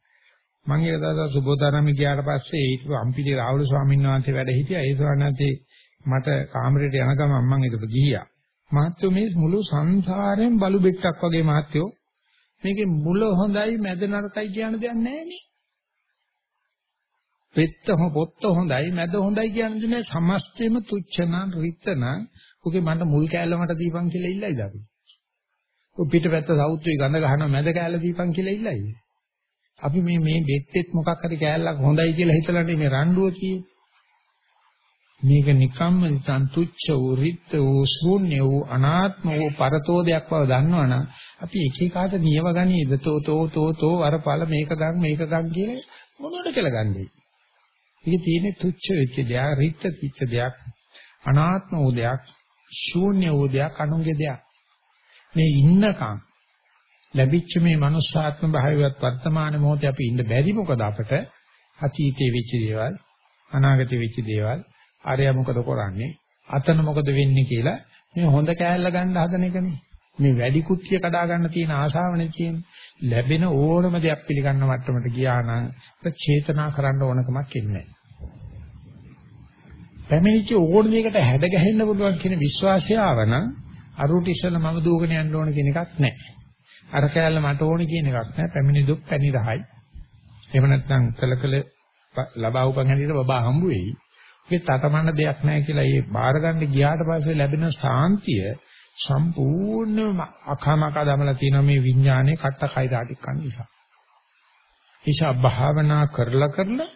මම ඊට දවස් සුබෝධාරාමේ ගියාට පස්සේ ඒක අම්පිලි රාහුල ස්වාමීන් වහන්සේ වැඩ හිටියා. ඒ ස්වාමීන් මට කාමරේට යන ගමන් මම ඒකට ගියා මහත්වෝ මේ මුළු සංසාරයෙන් බලු බෙට්ටක් වගේ මහත්වෝ මේකේ මුල හොඳයි මැද නරකයි කියන දෙයක් නැහැ නේ. පෙත්ත හො පොත්ත හොඳයි මැද හොඳයි කියන්නේ නෑ සමස්තෙම තුච්චනම් රිත්තනම් ඔගේ මට මුල් කෑල්ල මට දීපන් කියලා ඉල්ලයිද අපි. ඔය පිටපැත්ත සවුත්තුයි ගඳ ගහනවා මැද කෑල්ල දීපන් කියලා ඉල්ලයි. අපි මේ මේ බෙත්තෙත් මොකක් හරි කෑල්ලක් හොඳයි කියලා හිතලානේ මේ රණ්ඩුව කියේ. මේක නිකම්ම නිකන් තුච්ච වූ රිත් වූ ශූන්‍ය වූ අනාත්ම වූ පරතෝදයක් බව දන්නවනම් අපි එක එකාට නියව ගනීද තෝ තෝ තෝ තෝ අර ඵල මේක ගන්න මේක ගන්න කියලා මොනවද කියලා ගන්නේ. ඒක තියෙන්නේ තුච්ච වෙච්ච දෙයක් රිත් වෙච්ච දෙයක් අනාත්ම වූ දෙයක් ශූන්‍ය වූ දෙයක් අනුන්ගේ දෙයක්. මේ ඉන්නකම් ලැබිච්ච මේ මනුස්සාත්ම භාවයවත් වර්තමාන මොහොතේ අපි ඉන්න බැරි මොකද අපට? අතීතයේ වෙච්ච දේවල් අනාගතයේ වෙච්ච දේවල් ආරය මොකද කරන්නේ? අතන මොකද වෙන්නේ කියලා මේ හොඳ කෑල්ල ගන්න හදන එකනේ මේ වැඩි කුට්ටිය කඩා ගන්න තියෙන ආශාවනේ කියන්නේ. ලැබෙන ඕනම දෙයක් පිළිගන්න මට්ටමට ගියා නම් චේතනා කරන්න ඕනකමක් ඉන්නේ පැමිණිච්ච ඕන දෙයකට හැඩ ගැහෙන්න පුළුවන් කියන විශ්වාසය ආවනම් අරුට ඉස්සෙල්ලා මම දුවගෙන යන්න ඕන කියන එකක් නැහැ. අර කෑල්ල මට ඕන කියන එකක් නැහැ. පැමිණි දුක් පැණි රහයි. එහෙම නැත්නම් කලකල ලබා උපන් හැටියට බබා හම්බ වෙයි. ඒක තතමන්න දෙයක් නැහැ කියලා ඒ බාර ගන්න ගියාට පස්සේ ලැබෙන සාන්තිය සම්පූර්ණ අකමක දමලා තියෙන මේ විඥානයේ කට්ට කයිදාටික්කන් නිසා. ඒෂා භාවනා කරලා කරලා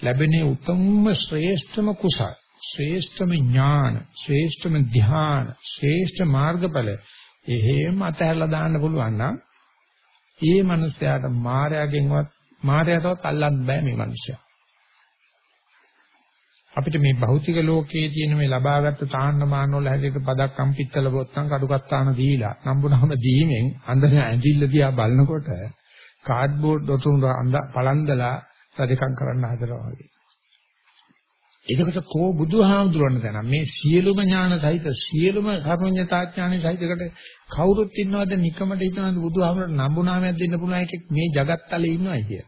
ලැබෙන උතුම්ම ශ්‍රේෂ්ඨම කුසල ශ්‍රේෂ්ඨම ඥාන ශ්‍රේෂ්ඨම ධ්‍යාන ශ්‍රේෂ්ඨ මාර්ගඵල එහෙම අතහැරලා දාන්න පුළුවන් නම් ඒ මනුස්සයාට මායාවෙන්වත් මායාවටවත් අල්ලන්න බෑ මේ මනුස්සයා. අපිට මේ භෞතික ලෝකයේ තියෙන මේ ලබාගත් තාන්න මාන වල හැදෙට පදක්කම් පිත්තල බොත්තම් කඩුකත්තාන දීලා නම්බුනම දීමෙන් අඳන ඇඳිල්ල දිහා බලනකොට කාඩ්බෝඩ් දොතුන් පළන්දලා රජකම් කරන්න හදනවා වගේ. එතකොට කෝ බුදුහාමුදුරන් දැන මේ සියලුම ඥාන සහිත සියලුම සර්වඥතා ඥානෙ සහිතකට කවුරුත් ඉන්නවද නිකමට හිතනද බුදුහාමුදුරන් නම්බුනාමයක් දෙන්න පුළුවන් එකෙක් මේ జగත්තලේ ඉන්නවයි කිය.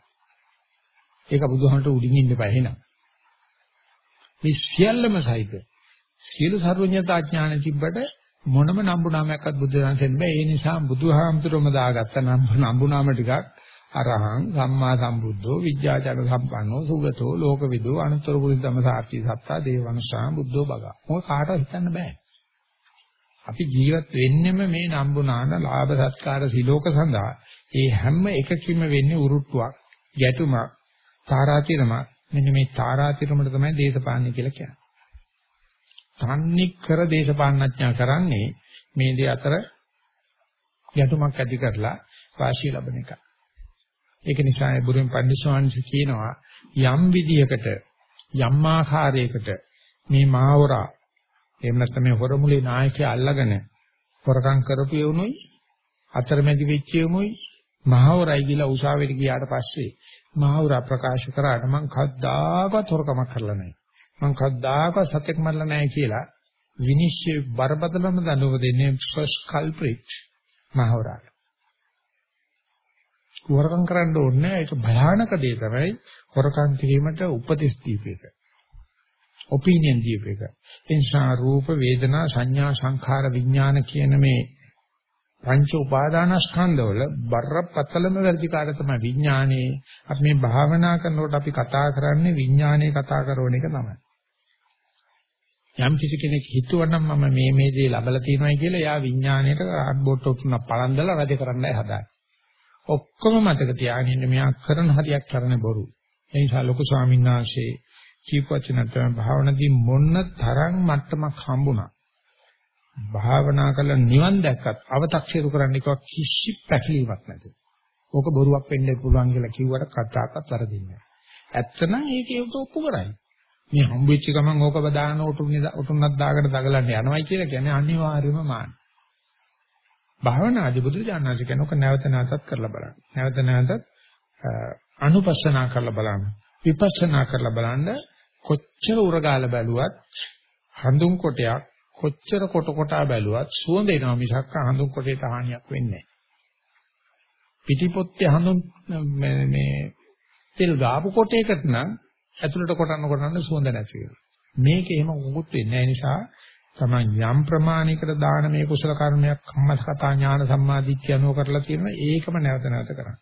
ඒක බුදුහාමුදුරට උඩින් ඉන්න බෑ එහෙනම්. මේ සියල්ලම සහිත සියලු සර්වඥතා ඥාන තිබ්බට මොනම නම්බුනාමයක්වත් බුදුරජාණන් බෑ. ඒ නිසා බුදුහාමුදුරම දාගත්ත නම්බුනාම ටිකක් අරහං සම්මා සම්බුද්ධෝ විද්‍යාචර සම්පන්නෝ සුගතෝ ලෝකවිදෝ අනුත්තර පුරිස ධම්ම සාර්ථි සත්තා දේවනුෂා බුද්ධෝ බගා. මොකක් කාටවත් හිතන්න බෑ. අපි ජීවත් වෙන්නෙම මේ නම්බුනාන ලාභ සත්කාර සිලෝක සඳහා. ඒ හැම එකකින්ම වෙන්නේ උරුට්ටුවක්, ගැටුමක්, තාරාතිරමක්. මෙන්න මේ තාරාතිරමට තමයි දේශපාලනය කියලා කියන්නේ. තන්නේ කර දේශපාලනඥා කරන්නේ මේ දෙය අතර ගැටුමක් ඇති කරලා වාසිය ලබන එකයි. ඒක නිසා බුදුන් පන්දිස්වාංශ කියනවා යම් විදියකට යම් ආකාරයකට මේ මාවරා එහෙම නැත්නම් මේ හොරමුලේ නායකයා අල්ලගෙන හොරකම් කරපු යුණුයි අතරමැදි වෙච්ච යුණුයි මහවරයි කියලා උසාවියට ගියාට පස්සේ මහවරා ප්‍රකාශ කරාට මං කද්දාකවත් හොරකමක් කරලා නැහැ. මං කද්දාකවත් සත්‍යක් මරලා නැහැ කියලා විනිශ්චය බරපතලම දනුව දෙන්නේ ෆස්ට් කල්ප්‍රිට් මහවරාට හොරකම් කරන්න ඕනේ ඒක භයානක දේ තමයි හොරකම් කිරීමට උපදෙස් දීපේක. ඔපිනියන් දීපේක. එනිසා රූප වේදනා සංඥා සංඛාර විඥාන කියන මේ පංච උපාදානස්කන්ධවල බරපතලම වැඩිකාරය තමයි විඥානේ. අපි මේ භාවනා කරනකොට අපි කතා කරන්නේ විඥානේ කතා කරන එක තමයි. යම් කිසි කෙනෙක් හිතුවනම් මම මේ මේ දේ ලබලා තියෙනවායි කියලා එයා විඥාණයට ආඩ්බෝට් තුනක් පලන්දලා වැඩ කරන්නයි හදාන්නේ. ඔක්කොම මතක තියාගෙන ඉන්න මෙයා කරන හරියක් කරන බොරු. ඒ නිසා ලොකු ස්වාමීන් වහන්සේ කීපවචන තමයි භාවනාදී මොන්න තරම් මට්ටමක් හම්බුණා. භාවනා කළ නිවන් දැක්කත් අව탁සිරු කරන්න එක කිසි පැකිලීමක් නැති. ඕක බොරුවක් වෙන්න පුළුවන් කියලා කිව්වට කතාවක්වත් වැරදින්නේ නැහැ. ඇත්තනම් ඒකේ උත ඔප්පු කරයි. මේ හම්බෙච්ච ගමන් ඕක බදාන උටුන්නේ උටුන්නක් දාගෙන දගලන්න යනවයි කියලා කියන්නේ අනිවාර්යයෙන්ම මාන. භාවනාදී බුදුරජාණන්සේ කියනක නැවත නැවතත් කරලා බලන්න. නැවත නැවතත් අනුපස්සනා කරලා බලන්න. විපස්සනා කරලා බලන්න කොච්චර උරගාල බැලුවත් හඳුන් කොටයක් කොච්චර කොට කොටා බැලුවත් සුවඳ එනවා මිසක් හඳුන් කොටේට හානියක් වෙන්නේ නැහැ. පිටිපොත්තේ හඳුන් මේ තෙල් ගාපු කොටයකට නම් ඇතුළට කොටන්න කොටන්න සුවඳ නැති වෙනවා. මේක එහෙම මොකුත් වෙන්නේ නැහැ නිසා තමයි යම් ප්‍රමාණයකට දාන මේ කුසල කර්මයක් කම්මසකතා ඥාන සම්මාදිට්ඨිය අනුව කරලා තියෙනවා ඒකම නැවත නැවත කරන්න.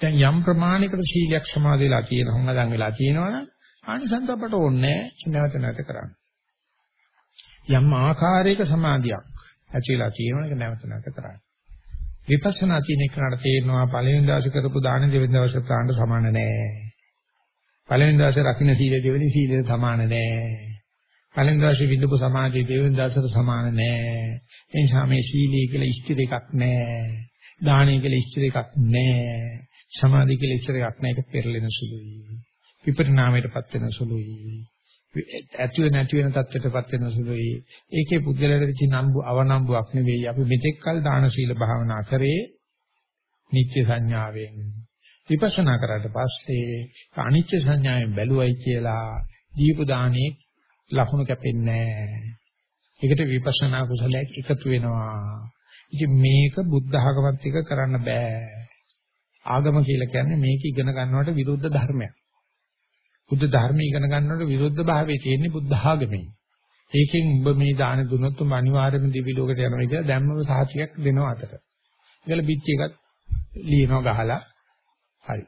දැන් යම් ප්‍රමාණයකට සීලයක් සමාදෙලා තියෙන හොඟදන් වෙලා තියෙනවනම් ආනිසංස අපට ඕනේ නැවත නැවත කරන්න. යම් ආකාරයක සමාධියක් ඇතිලා තියෙනවනේ ඒක නැවත නැවත කරන්න. විපස්සනා තියෙන එකට තේරෙනවා පළවෙනි දවසේ කරපු දාන දෙවෙනි දවසේ තාන්න සමාන නෑ. පළවෙනි දවසේ රකින්න සීලය දෙවෙනි සීලයට සමාන නෑ. පළවෙනි දවසේ විඳපු සමාධිය දෙවෙනි දවසට සමාන නෑ. ඒ නිසා මේ සීලය කියලා ඉෂ්ටි දෙකක් නෑ. දානය කියලා ඉෂ්ටි දෙකක් නෑ. සමාධිය කියලා ඉෂ්ටි දෙකක් නෑ. ඒක පෙරලෙන සුළුයි. විපරිණාමයටපත් වෙන සුළුයි. ඇති වෙන නැති වෙන තත්ත්වයටපත් වෙන සුළුයි. ඒකේ පුද්ගලයාට විචි නම්බු අවනම්බුවක් නෙවෙයි. අපි මෙතෙක් කල දාන සීල භාවනා කරේ නිත්‍ය සංඥාවෙන්. විපස්සනා කරාට පස්සේ අනිත්‍ය සංඥාවෙන් බැලුවයි කියලා දීප දානේ ලකුණු කැපෙන්නේ නැහැ. ඒකට විපස්සනා කුසලයක් එකතු වෙනවා. ඉතින් මේක බුද්ධ ආගමත් එක්ක කරන්න බෑ. ආගම කියලා කියන්නේ මේක ඉගෙන ගන්නවට විරුද්ධ ධර්මයක්. බුද්ධ ධර්ම ඉගෙන ගන්නවට විරුද්ධ භාවයේ තියෙන්නේ බුද්ධ ආගමේ. ඒකෙන් උඹ මේ දාන දුන්නොත් උඹ අනිවාර්යයෙන්ම දිවි ලෝකයට යනවා කියලා දැම්මම සාහිතියක් දෙනවා අතට. ඒකල පිටි එකක් ලියනවා ගහලා හරි.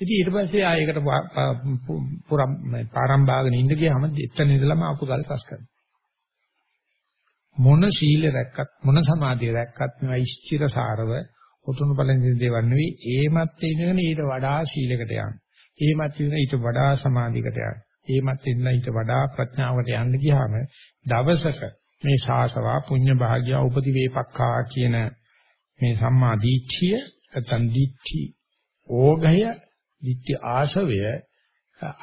ඉතින් ඊට පස්සේ ආයෙකට පුරම් පාරම්භාගෙන ඉඳ ගියාම එතන ඉඳලම අකුසල් රැස් කරනවා. මොන සීල රැක්කත් මොන සමාධිය රැක්කත් මේවා ඉස්තිර සාරව ඔතුණු බලෙන් දේවල් නෙවෙයි ඒමත් ඉඳගෙන ඊට වඩා සීලයකට යනවා. එහෙමත් වෙන ඊට වඩා සමාධියකට යන්න. එහෙමත් වෙන ඊට වඩා ප්‍රඥාවට යන්න ගියාම දවසක මේ ශාසවා පුඤ්ඤ භාග්‍ය උපදි වේපක්ඛා කියන මේ සම්මා දිට්ඨිය නැත්නම් දිට්ඨි ඕගය දිට්ඨි ආශවය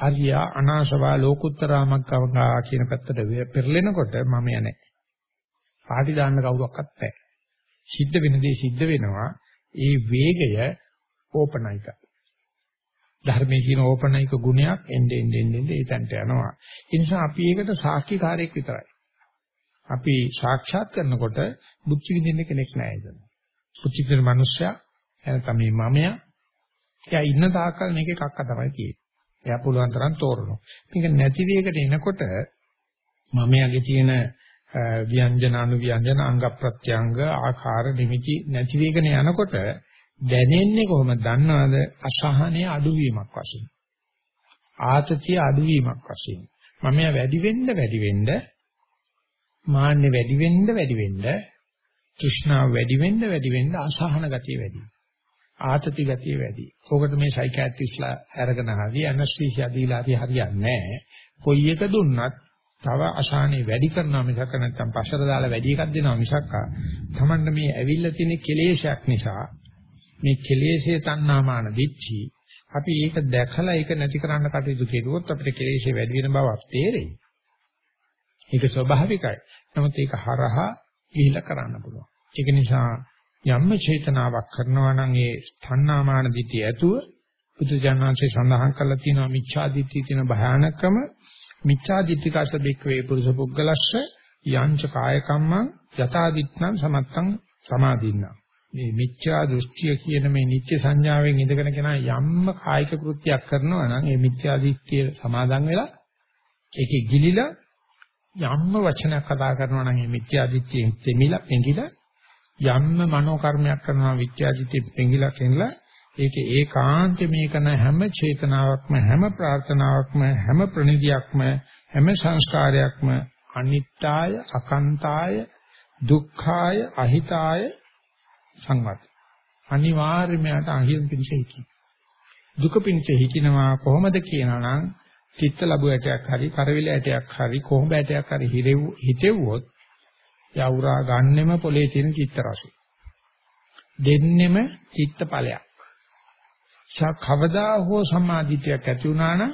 අරියා අනාශවා ලෝකුත්තරාමක්කවගා කියන පැත්තට පෙරලෙනකොට මම යන්නේ. පාටි දාන්න කවුරක්වත් නැහැ. සිද්ධ වෙන දේ සිද්ධ වෙනවා. ඒ වේගය ඕපනයිකයි. ධර්මයේ කියන ඕපනයික ගුණයක් එnde end end end ඒ තැනට යනවා. ඒ නිසා අපි ඒකට සාක්ෂිකාරයක් විතරයි. අපි සාක්ෂාත් කරනකොට බුද්ධ විදින්න කෙනෙක් නෑ එතන. බුද්ධ විදින මිනිස්සයා එනතම මේ මමයා එයා ඉන්න තාක්කල් මේකේ කක්ක තමයි තියෙන්නේ. එයා පුළුවන් තරම් තෝරනවා. මේක නැති වේගකට එනකොට මමයාගේ තියෙන ව්‍යංජන අනු ව්‍යංජන අංග ප්‍රත්‍යංග ආකාර නිමිති නැති වේගන යනකොට දැනෙන්නේ කොහොමද දන්නවද අසහනය අඩුවීමක් වශයෙන් ආතතිය අඩුවීමක් වශයෙන් මම වැඩි වෙන්න වැඩි වෙන්න මාන්නේ වැඩි වෙන්න වැඩි වෙන්න තෘෂ්ණාව වැඩි වෙන්න වැඩි වෙන්න අසහන ගතිය වැඩි ආතති ගතිය වැඩි. ඕකට මේ සයිකියාට්‍රිස්ලා අරගෙන හරි ඇනස්තීසියා දීලා හරි හරියන්නේ නැහැ. කොයි එක දුන්නත් තව අසහනේ වැඩි කරනවා මිසක් නැත්තම් පස්සට දාලා වැඩි එකක් දෙනවා මිසක් තමන්න මේ ඇවිල්ලා තියෙන කෙලේශයක් නිසා මේ කෙලෙස්යේ තණ්හාමාන දිච්චි අපි ඒක දැකලා ඒක නැති කරන්න කටයුතු කෙරුවොත් අපිට කෙලෙස්ේ වැඩි වෙන බවක් තේරෙයි. ඒක ස්වභාවිකයි. නමුත් ඒක හරහා ගිහිලා කරන්න පුළුවන්. ඒක නිසා යම්ම චේතනාවක් කරනවා නම් ඒ තණ්හාමාන දිටි ඇතුව බුදුජානනාංශේ සඳහන් කරලා තියෙනවා මිච්ඡා දිට්ඨිය තියෙන භයානකම. මිච්ඡා දිට්ඨිකස බික්වේ පුරුෂ පුද්ගලස්ස යංච කාය කම්මං යථා දිට්ඨං සමත්තං සමාදින්නා මේ මිත්‍යා දෘෂ්ටිය කියන මේ නිත්‍ය සංඥාවෙන් ඉඳගෙන කෙනා යම්ම කායික කෘත්‍යයක් කරනවා නම් ඒ මිත්‍යා දිට්ඨිය සමාදන් වෙලා ඒකේ ගිලිලා යම්ම වචනයක් කතා කරනවා නම් ඒ මිත්‍යා දිට්ඨියෙන් තෙමිලා පෙඟිලා යම්ම මනෝ කර්මයක් කරනවා මිත්‍යා දිට්ඨියෙන් පෙඟිලා කෙනලා ඒකේ ඒකාන්ත මේකන හැම චේතනාවක්ම හැම ප්‍රාර්ථනාවක්ම හැම ප්‍රණිදියක්ම හැම සංස්කාරයක්ම අනිත්‍යය අකන්තාය දුක්ඛාය අහිතාය සංවත්. අනිවාර්යයෙන්ම යට අහිං පිණිස හිකි. දුක පිණිස හිකිනවා කොහොමද කියනවා නම් චිත්ත ලැබු ඇටයක් හරි කරවිල ඇටයක් හරි කොහොඹ ඇටයක් හරි හිරෙව් හිතෙව්වොත් යවුරා ගන්නෙම පොලේ තියෙන චිත්ත රසය. දෙන්නෙම චිත්ත ඵලයක්. කවදා හෝ සම්මාදිටියක් ඇති වුණා නම්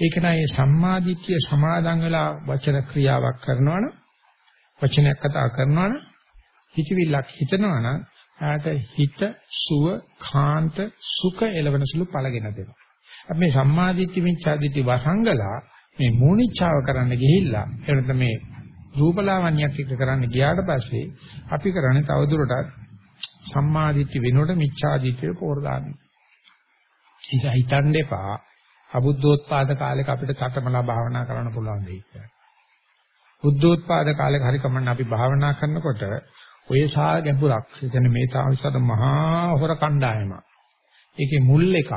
ඒක නයි සම්මාදිටිය සමාදන් වෙලා වචන ක්‍රියාවක් කරනවනම් වචනයක් කතා කරනවනම් හිතවිල්ලක් හිතනවා නම් ආට හිත සුව කාන්ත සුඛ එළවෙන සුළු පළගෙන දෙනවා. අපි මේ සම්මාදිට්ඨි මිච්ඡාදිට්ඨි වසංගලා මේ මූණිච්ඡාව කරන්න ගිහිල්ලා එනත මේ රූපලාවන්‍යයක් එක්ක කරන්න ගියාට පස්සේ අපි කරන්නේ තවදුරටත් සම්මාදිට්ඨි වෙනුවට මිච්ඡාදිට්ඨිය පෝර දාන්නේ. ඒක හිතන්න එපා. අබුද්ධෝත්පාද කාලෙක අපිට තතමලා භාවනා කරන්න පුළුවන් දෙයක්. බුද්ධෝත්පාද කාලෙක හරි කමන්න අපි භාවනා කරනකොට ඔය සා ගැඹුරක්. ඒ කියන්නේ මේ තාවිසත මහා හොර කණ්ඩායමක්. ඒකේ මුල් එක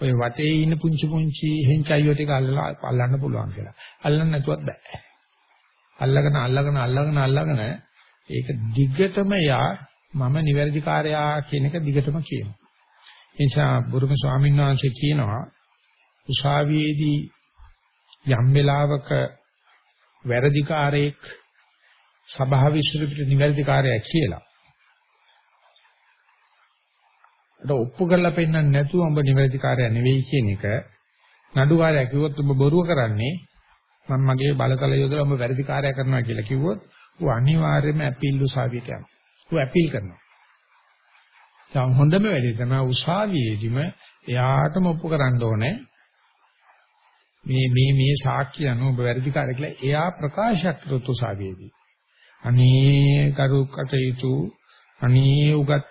ඔය වටේ ඉන්න පුංචි පුංචි හෙන්චයියෝ ටික අල්ලලා අල්ලන්න පුළුවන් කියලා. අල්ලන්න නැතුවත් බෑ. අල්ලගෙන අල්ලගෙන අල්ලගෙන අල්ලගෙන ඒක දිගටම යා මම නිවැරදි කාර්යයා කියන එක දිගටම කියනවා. ඒ නිසා බුරුම ස්වාමීන් වහන්සේ කියනවා උසාවියේදී යම් වෙලාවක වැරදිකාරයෙක් සභාව විශ්ල පිට නිවැරදිකාරයා කියලා. ඒක ඔප්පු කරලා පෙන්නන්නේ නැතුව උඹ නිවැරදිකාරයා නෙවෙයි කියන එක නඩුකාරයා කිව්වොත් උඹ බොරුව කරන්නේ මම මගේ බලතල යොදලා උඹ වැරදිකාරයා කරනවා කියලා කිව්වොත් ඌ අනිවාර්යයෙන්ම ඇපීල් උසාවියට යනවා. ඌ ඇපීල් කරනවා. දැන් හොඳම වැඩේ තමයි උසාවියේදීම එයාටම ඔප්පු කරන්න ඕනේ මේ මේ මේ සාක්ෂි අනුව ඔබ වැරදිකාර කියලා එයා ප්‍රකාශයක් කරොත් උසාවියේදී අනේ කරු කටයුතු අනේ උගත්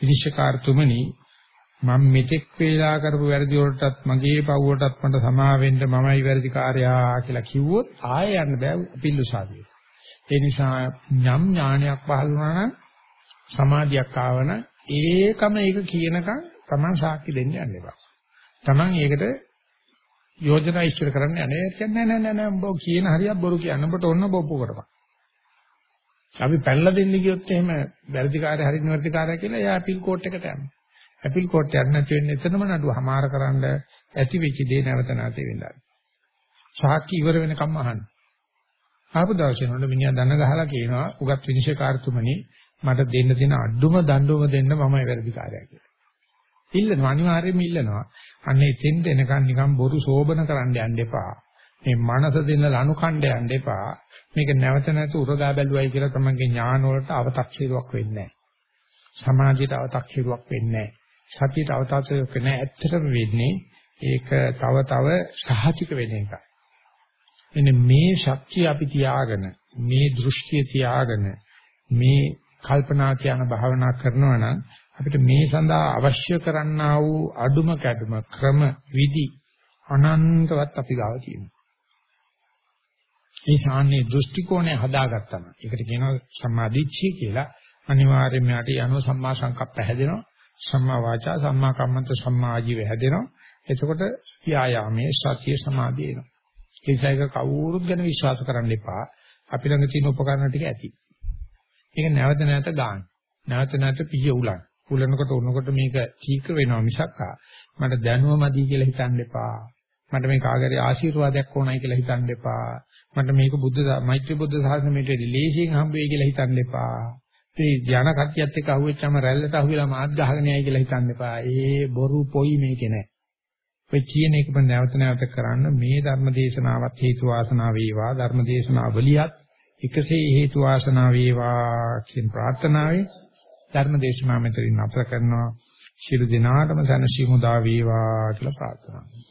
විනිශ්චයකාරතුමනි මම මෙතෙක් වේලා කරපු වැරදි වලටත් මගේ පව් වලටත් මට සමා වෙන්න මමයි වැරදිකාරයා කියලා කිව්වොත් ආයෙ යන්න බෑ අපිල් උසාවියේ ඒ නිසා ඥම් ඥානයක් පහළ වුණා නම් සමාධියක් ආවන ඒකම ඒක කියනකම් Taman සාක්ෂි දෙන්න යන්න එපා. Taman ඒකට යෝජනා ඉස්සර කරන්න යන්නේ කියන්නේ නෑ නෑ නෑ උඹ කියන හරියක් බොරු කියන්න උඹට ඔන්න බොප්පු කරපන්. අපි පැනලා දෙන්න ගියොත් එහෙම වැරදිකාරය හරි නිවැරදිකාරය කියලා එයා අපීල් කෝට් එකට යනවා. අපීල් කෝට් යන්න නැති වෙන්නේ එතනම නඩුව හමාර කරන්න ඇති වෙච්ච දේ නැවත නැතේ වෙනවා. සාක්ෂි ඉවර වෙනකම් අහන්න. ආපු දවසේ නෝඩ මිනිහා දන ගහලා කියනවා උගත් විනිශ්චයකාරතුමනි මට දෙන්න තියෙන අඩුම දඬුවම දෙන්න මමයි වැරදිකාරයා කියලා. ඉල්ලනවා අනිවාර්යයෙන්ම ඉල්ලනවා. අන්න එතෙන් දෙනකන් නිකන් බොරු සෝබන කරන්න යන්න එපා. මේ මනස දෙන්න ලනු කණ්ඩ යන්න එපා. මේක නැවත නැවත උරගා බැලුවයි කියලා තමන්ගේ ඥාන වලට අව탁සිරුවක් වෙන්නේ නැහැ. සමාජයට අව탁සිරුවක් වෙන්නේ නැහැ. සතියට අව탁සිරුවක් නැහැ. ඇත්තටම වෙන්නේ ඒක තව තව සහතික වෙන එකයි. එන්නේ මේ ශක්තිය අපි තියාගෙන මේ දෘෂ්ටිය තියාගෙන මේ කල්පනා කියන භාවනා කරනවා නම් අපිට මේ සඳහා අවශ්‍ය කරන්නා වූ අඩුම කැඩුම ක්‍රම විදි අනන්තවත් අපි ගාව තියෙනවා. ඒ ශාන්නේ දෘෂ්ටි කෝණය හදාගත්තම ඒකට කියනවා සම්මාදිච්චිය කියලා අනිවාර්යයෙන්ම යට යනවා සම්මා සංකප්ප හැදෙනවා සම්මා වාචා සම්මා කම්මන්ත සම්මා ආජීව හැදෙනවා. එතකොට යායාමේ සතිය සමාධිය එනවා. ඒ නිසා ඒක කවුරුත් ගැන විශ්වාස කරන්න එපා. අපි ළඟ තියෙන උපකරණ ටික ඇති. ඒක නැවත නැවත ගන්න. නැවත නැවත පිය උලන් උලනකොට උනකොට මේක ශීක්‍ර වෙනවා මිසක් මට දැනුව මදි කියලා හිතන්න එපා. මට මේ කාගරේ ආශිර්වාදයක් ඕනයි කියලා හිතන්න එපා. මට මේක බුද්ධ මෛත්‍රී බුද්ධ සාසනයට ලේසියෙන් හම්බ වෙයි කියලා හිතන්න එපා. මේ ධාන කට්ටියත් එක්ක අහුවෙච්චම රැල්ලට අහුවෙලා මාත් ගහගෙන යයි කියලා හිතන්න එපා. ඒ බොරු පොයි මේකේ නෑ. ඔය කියන එකම නැවත නැවත කරන්න මේ ධර්ම දේශනාවත් හේතු වාසනා වේවා ධර්ම දේශනාවලියත් එකසේ හේතු වාසනා වේවා කියන ප්‍රාර්ථනාවයි ධර්ම දේශනාව මෙතනින් නතර කරනවා. ශිරු දිනාටම සනසීමු දා වේවා කියලා ප්‍රාර්ථනා කරනවා.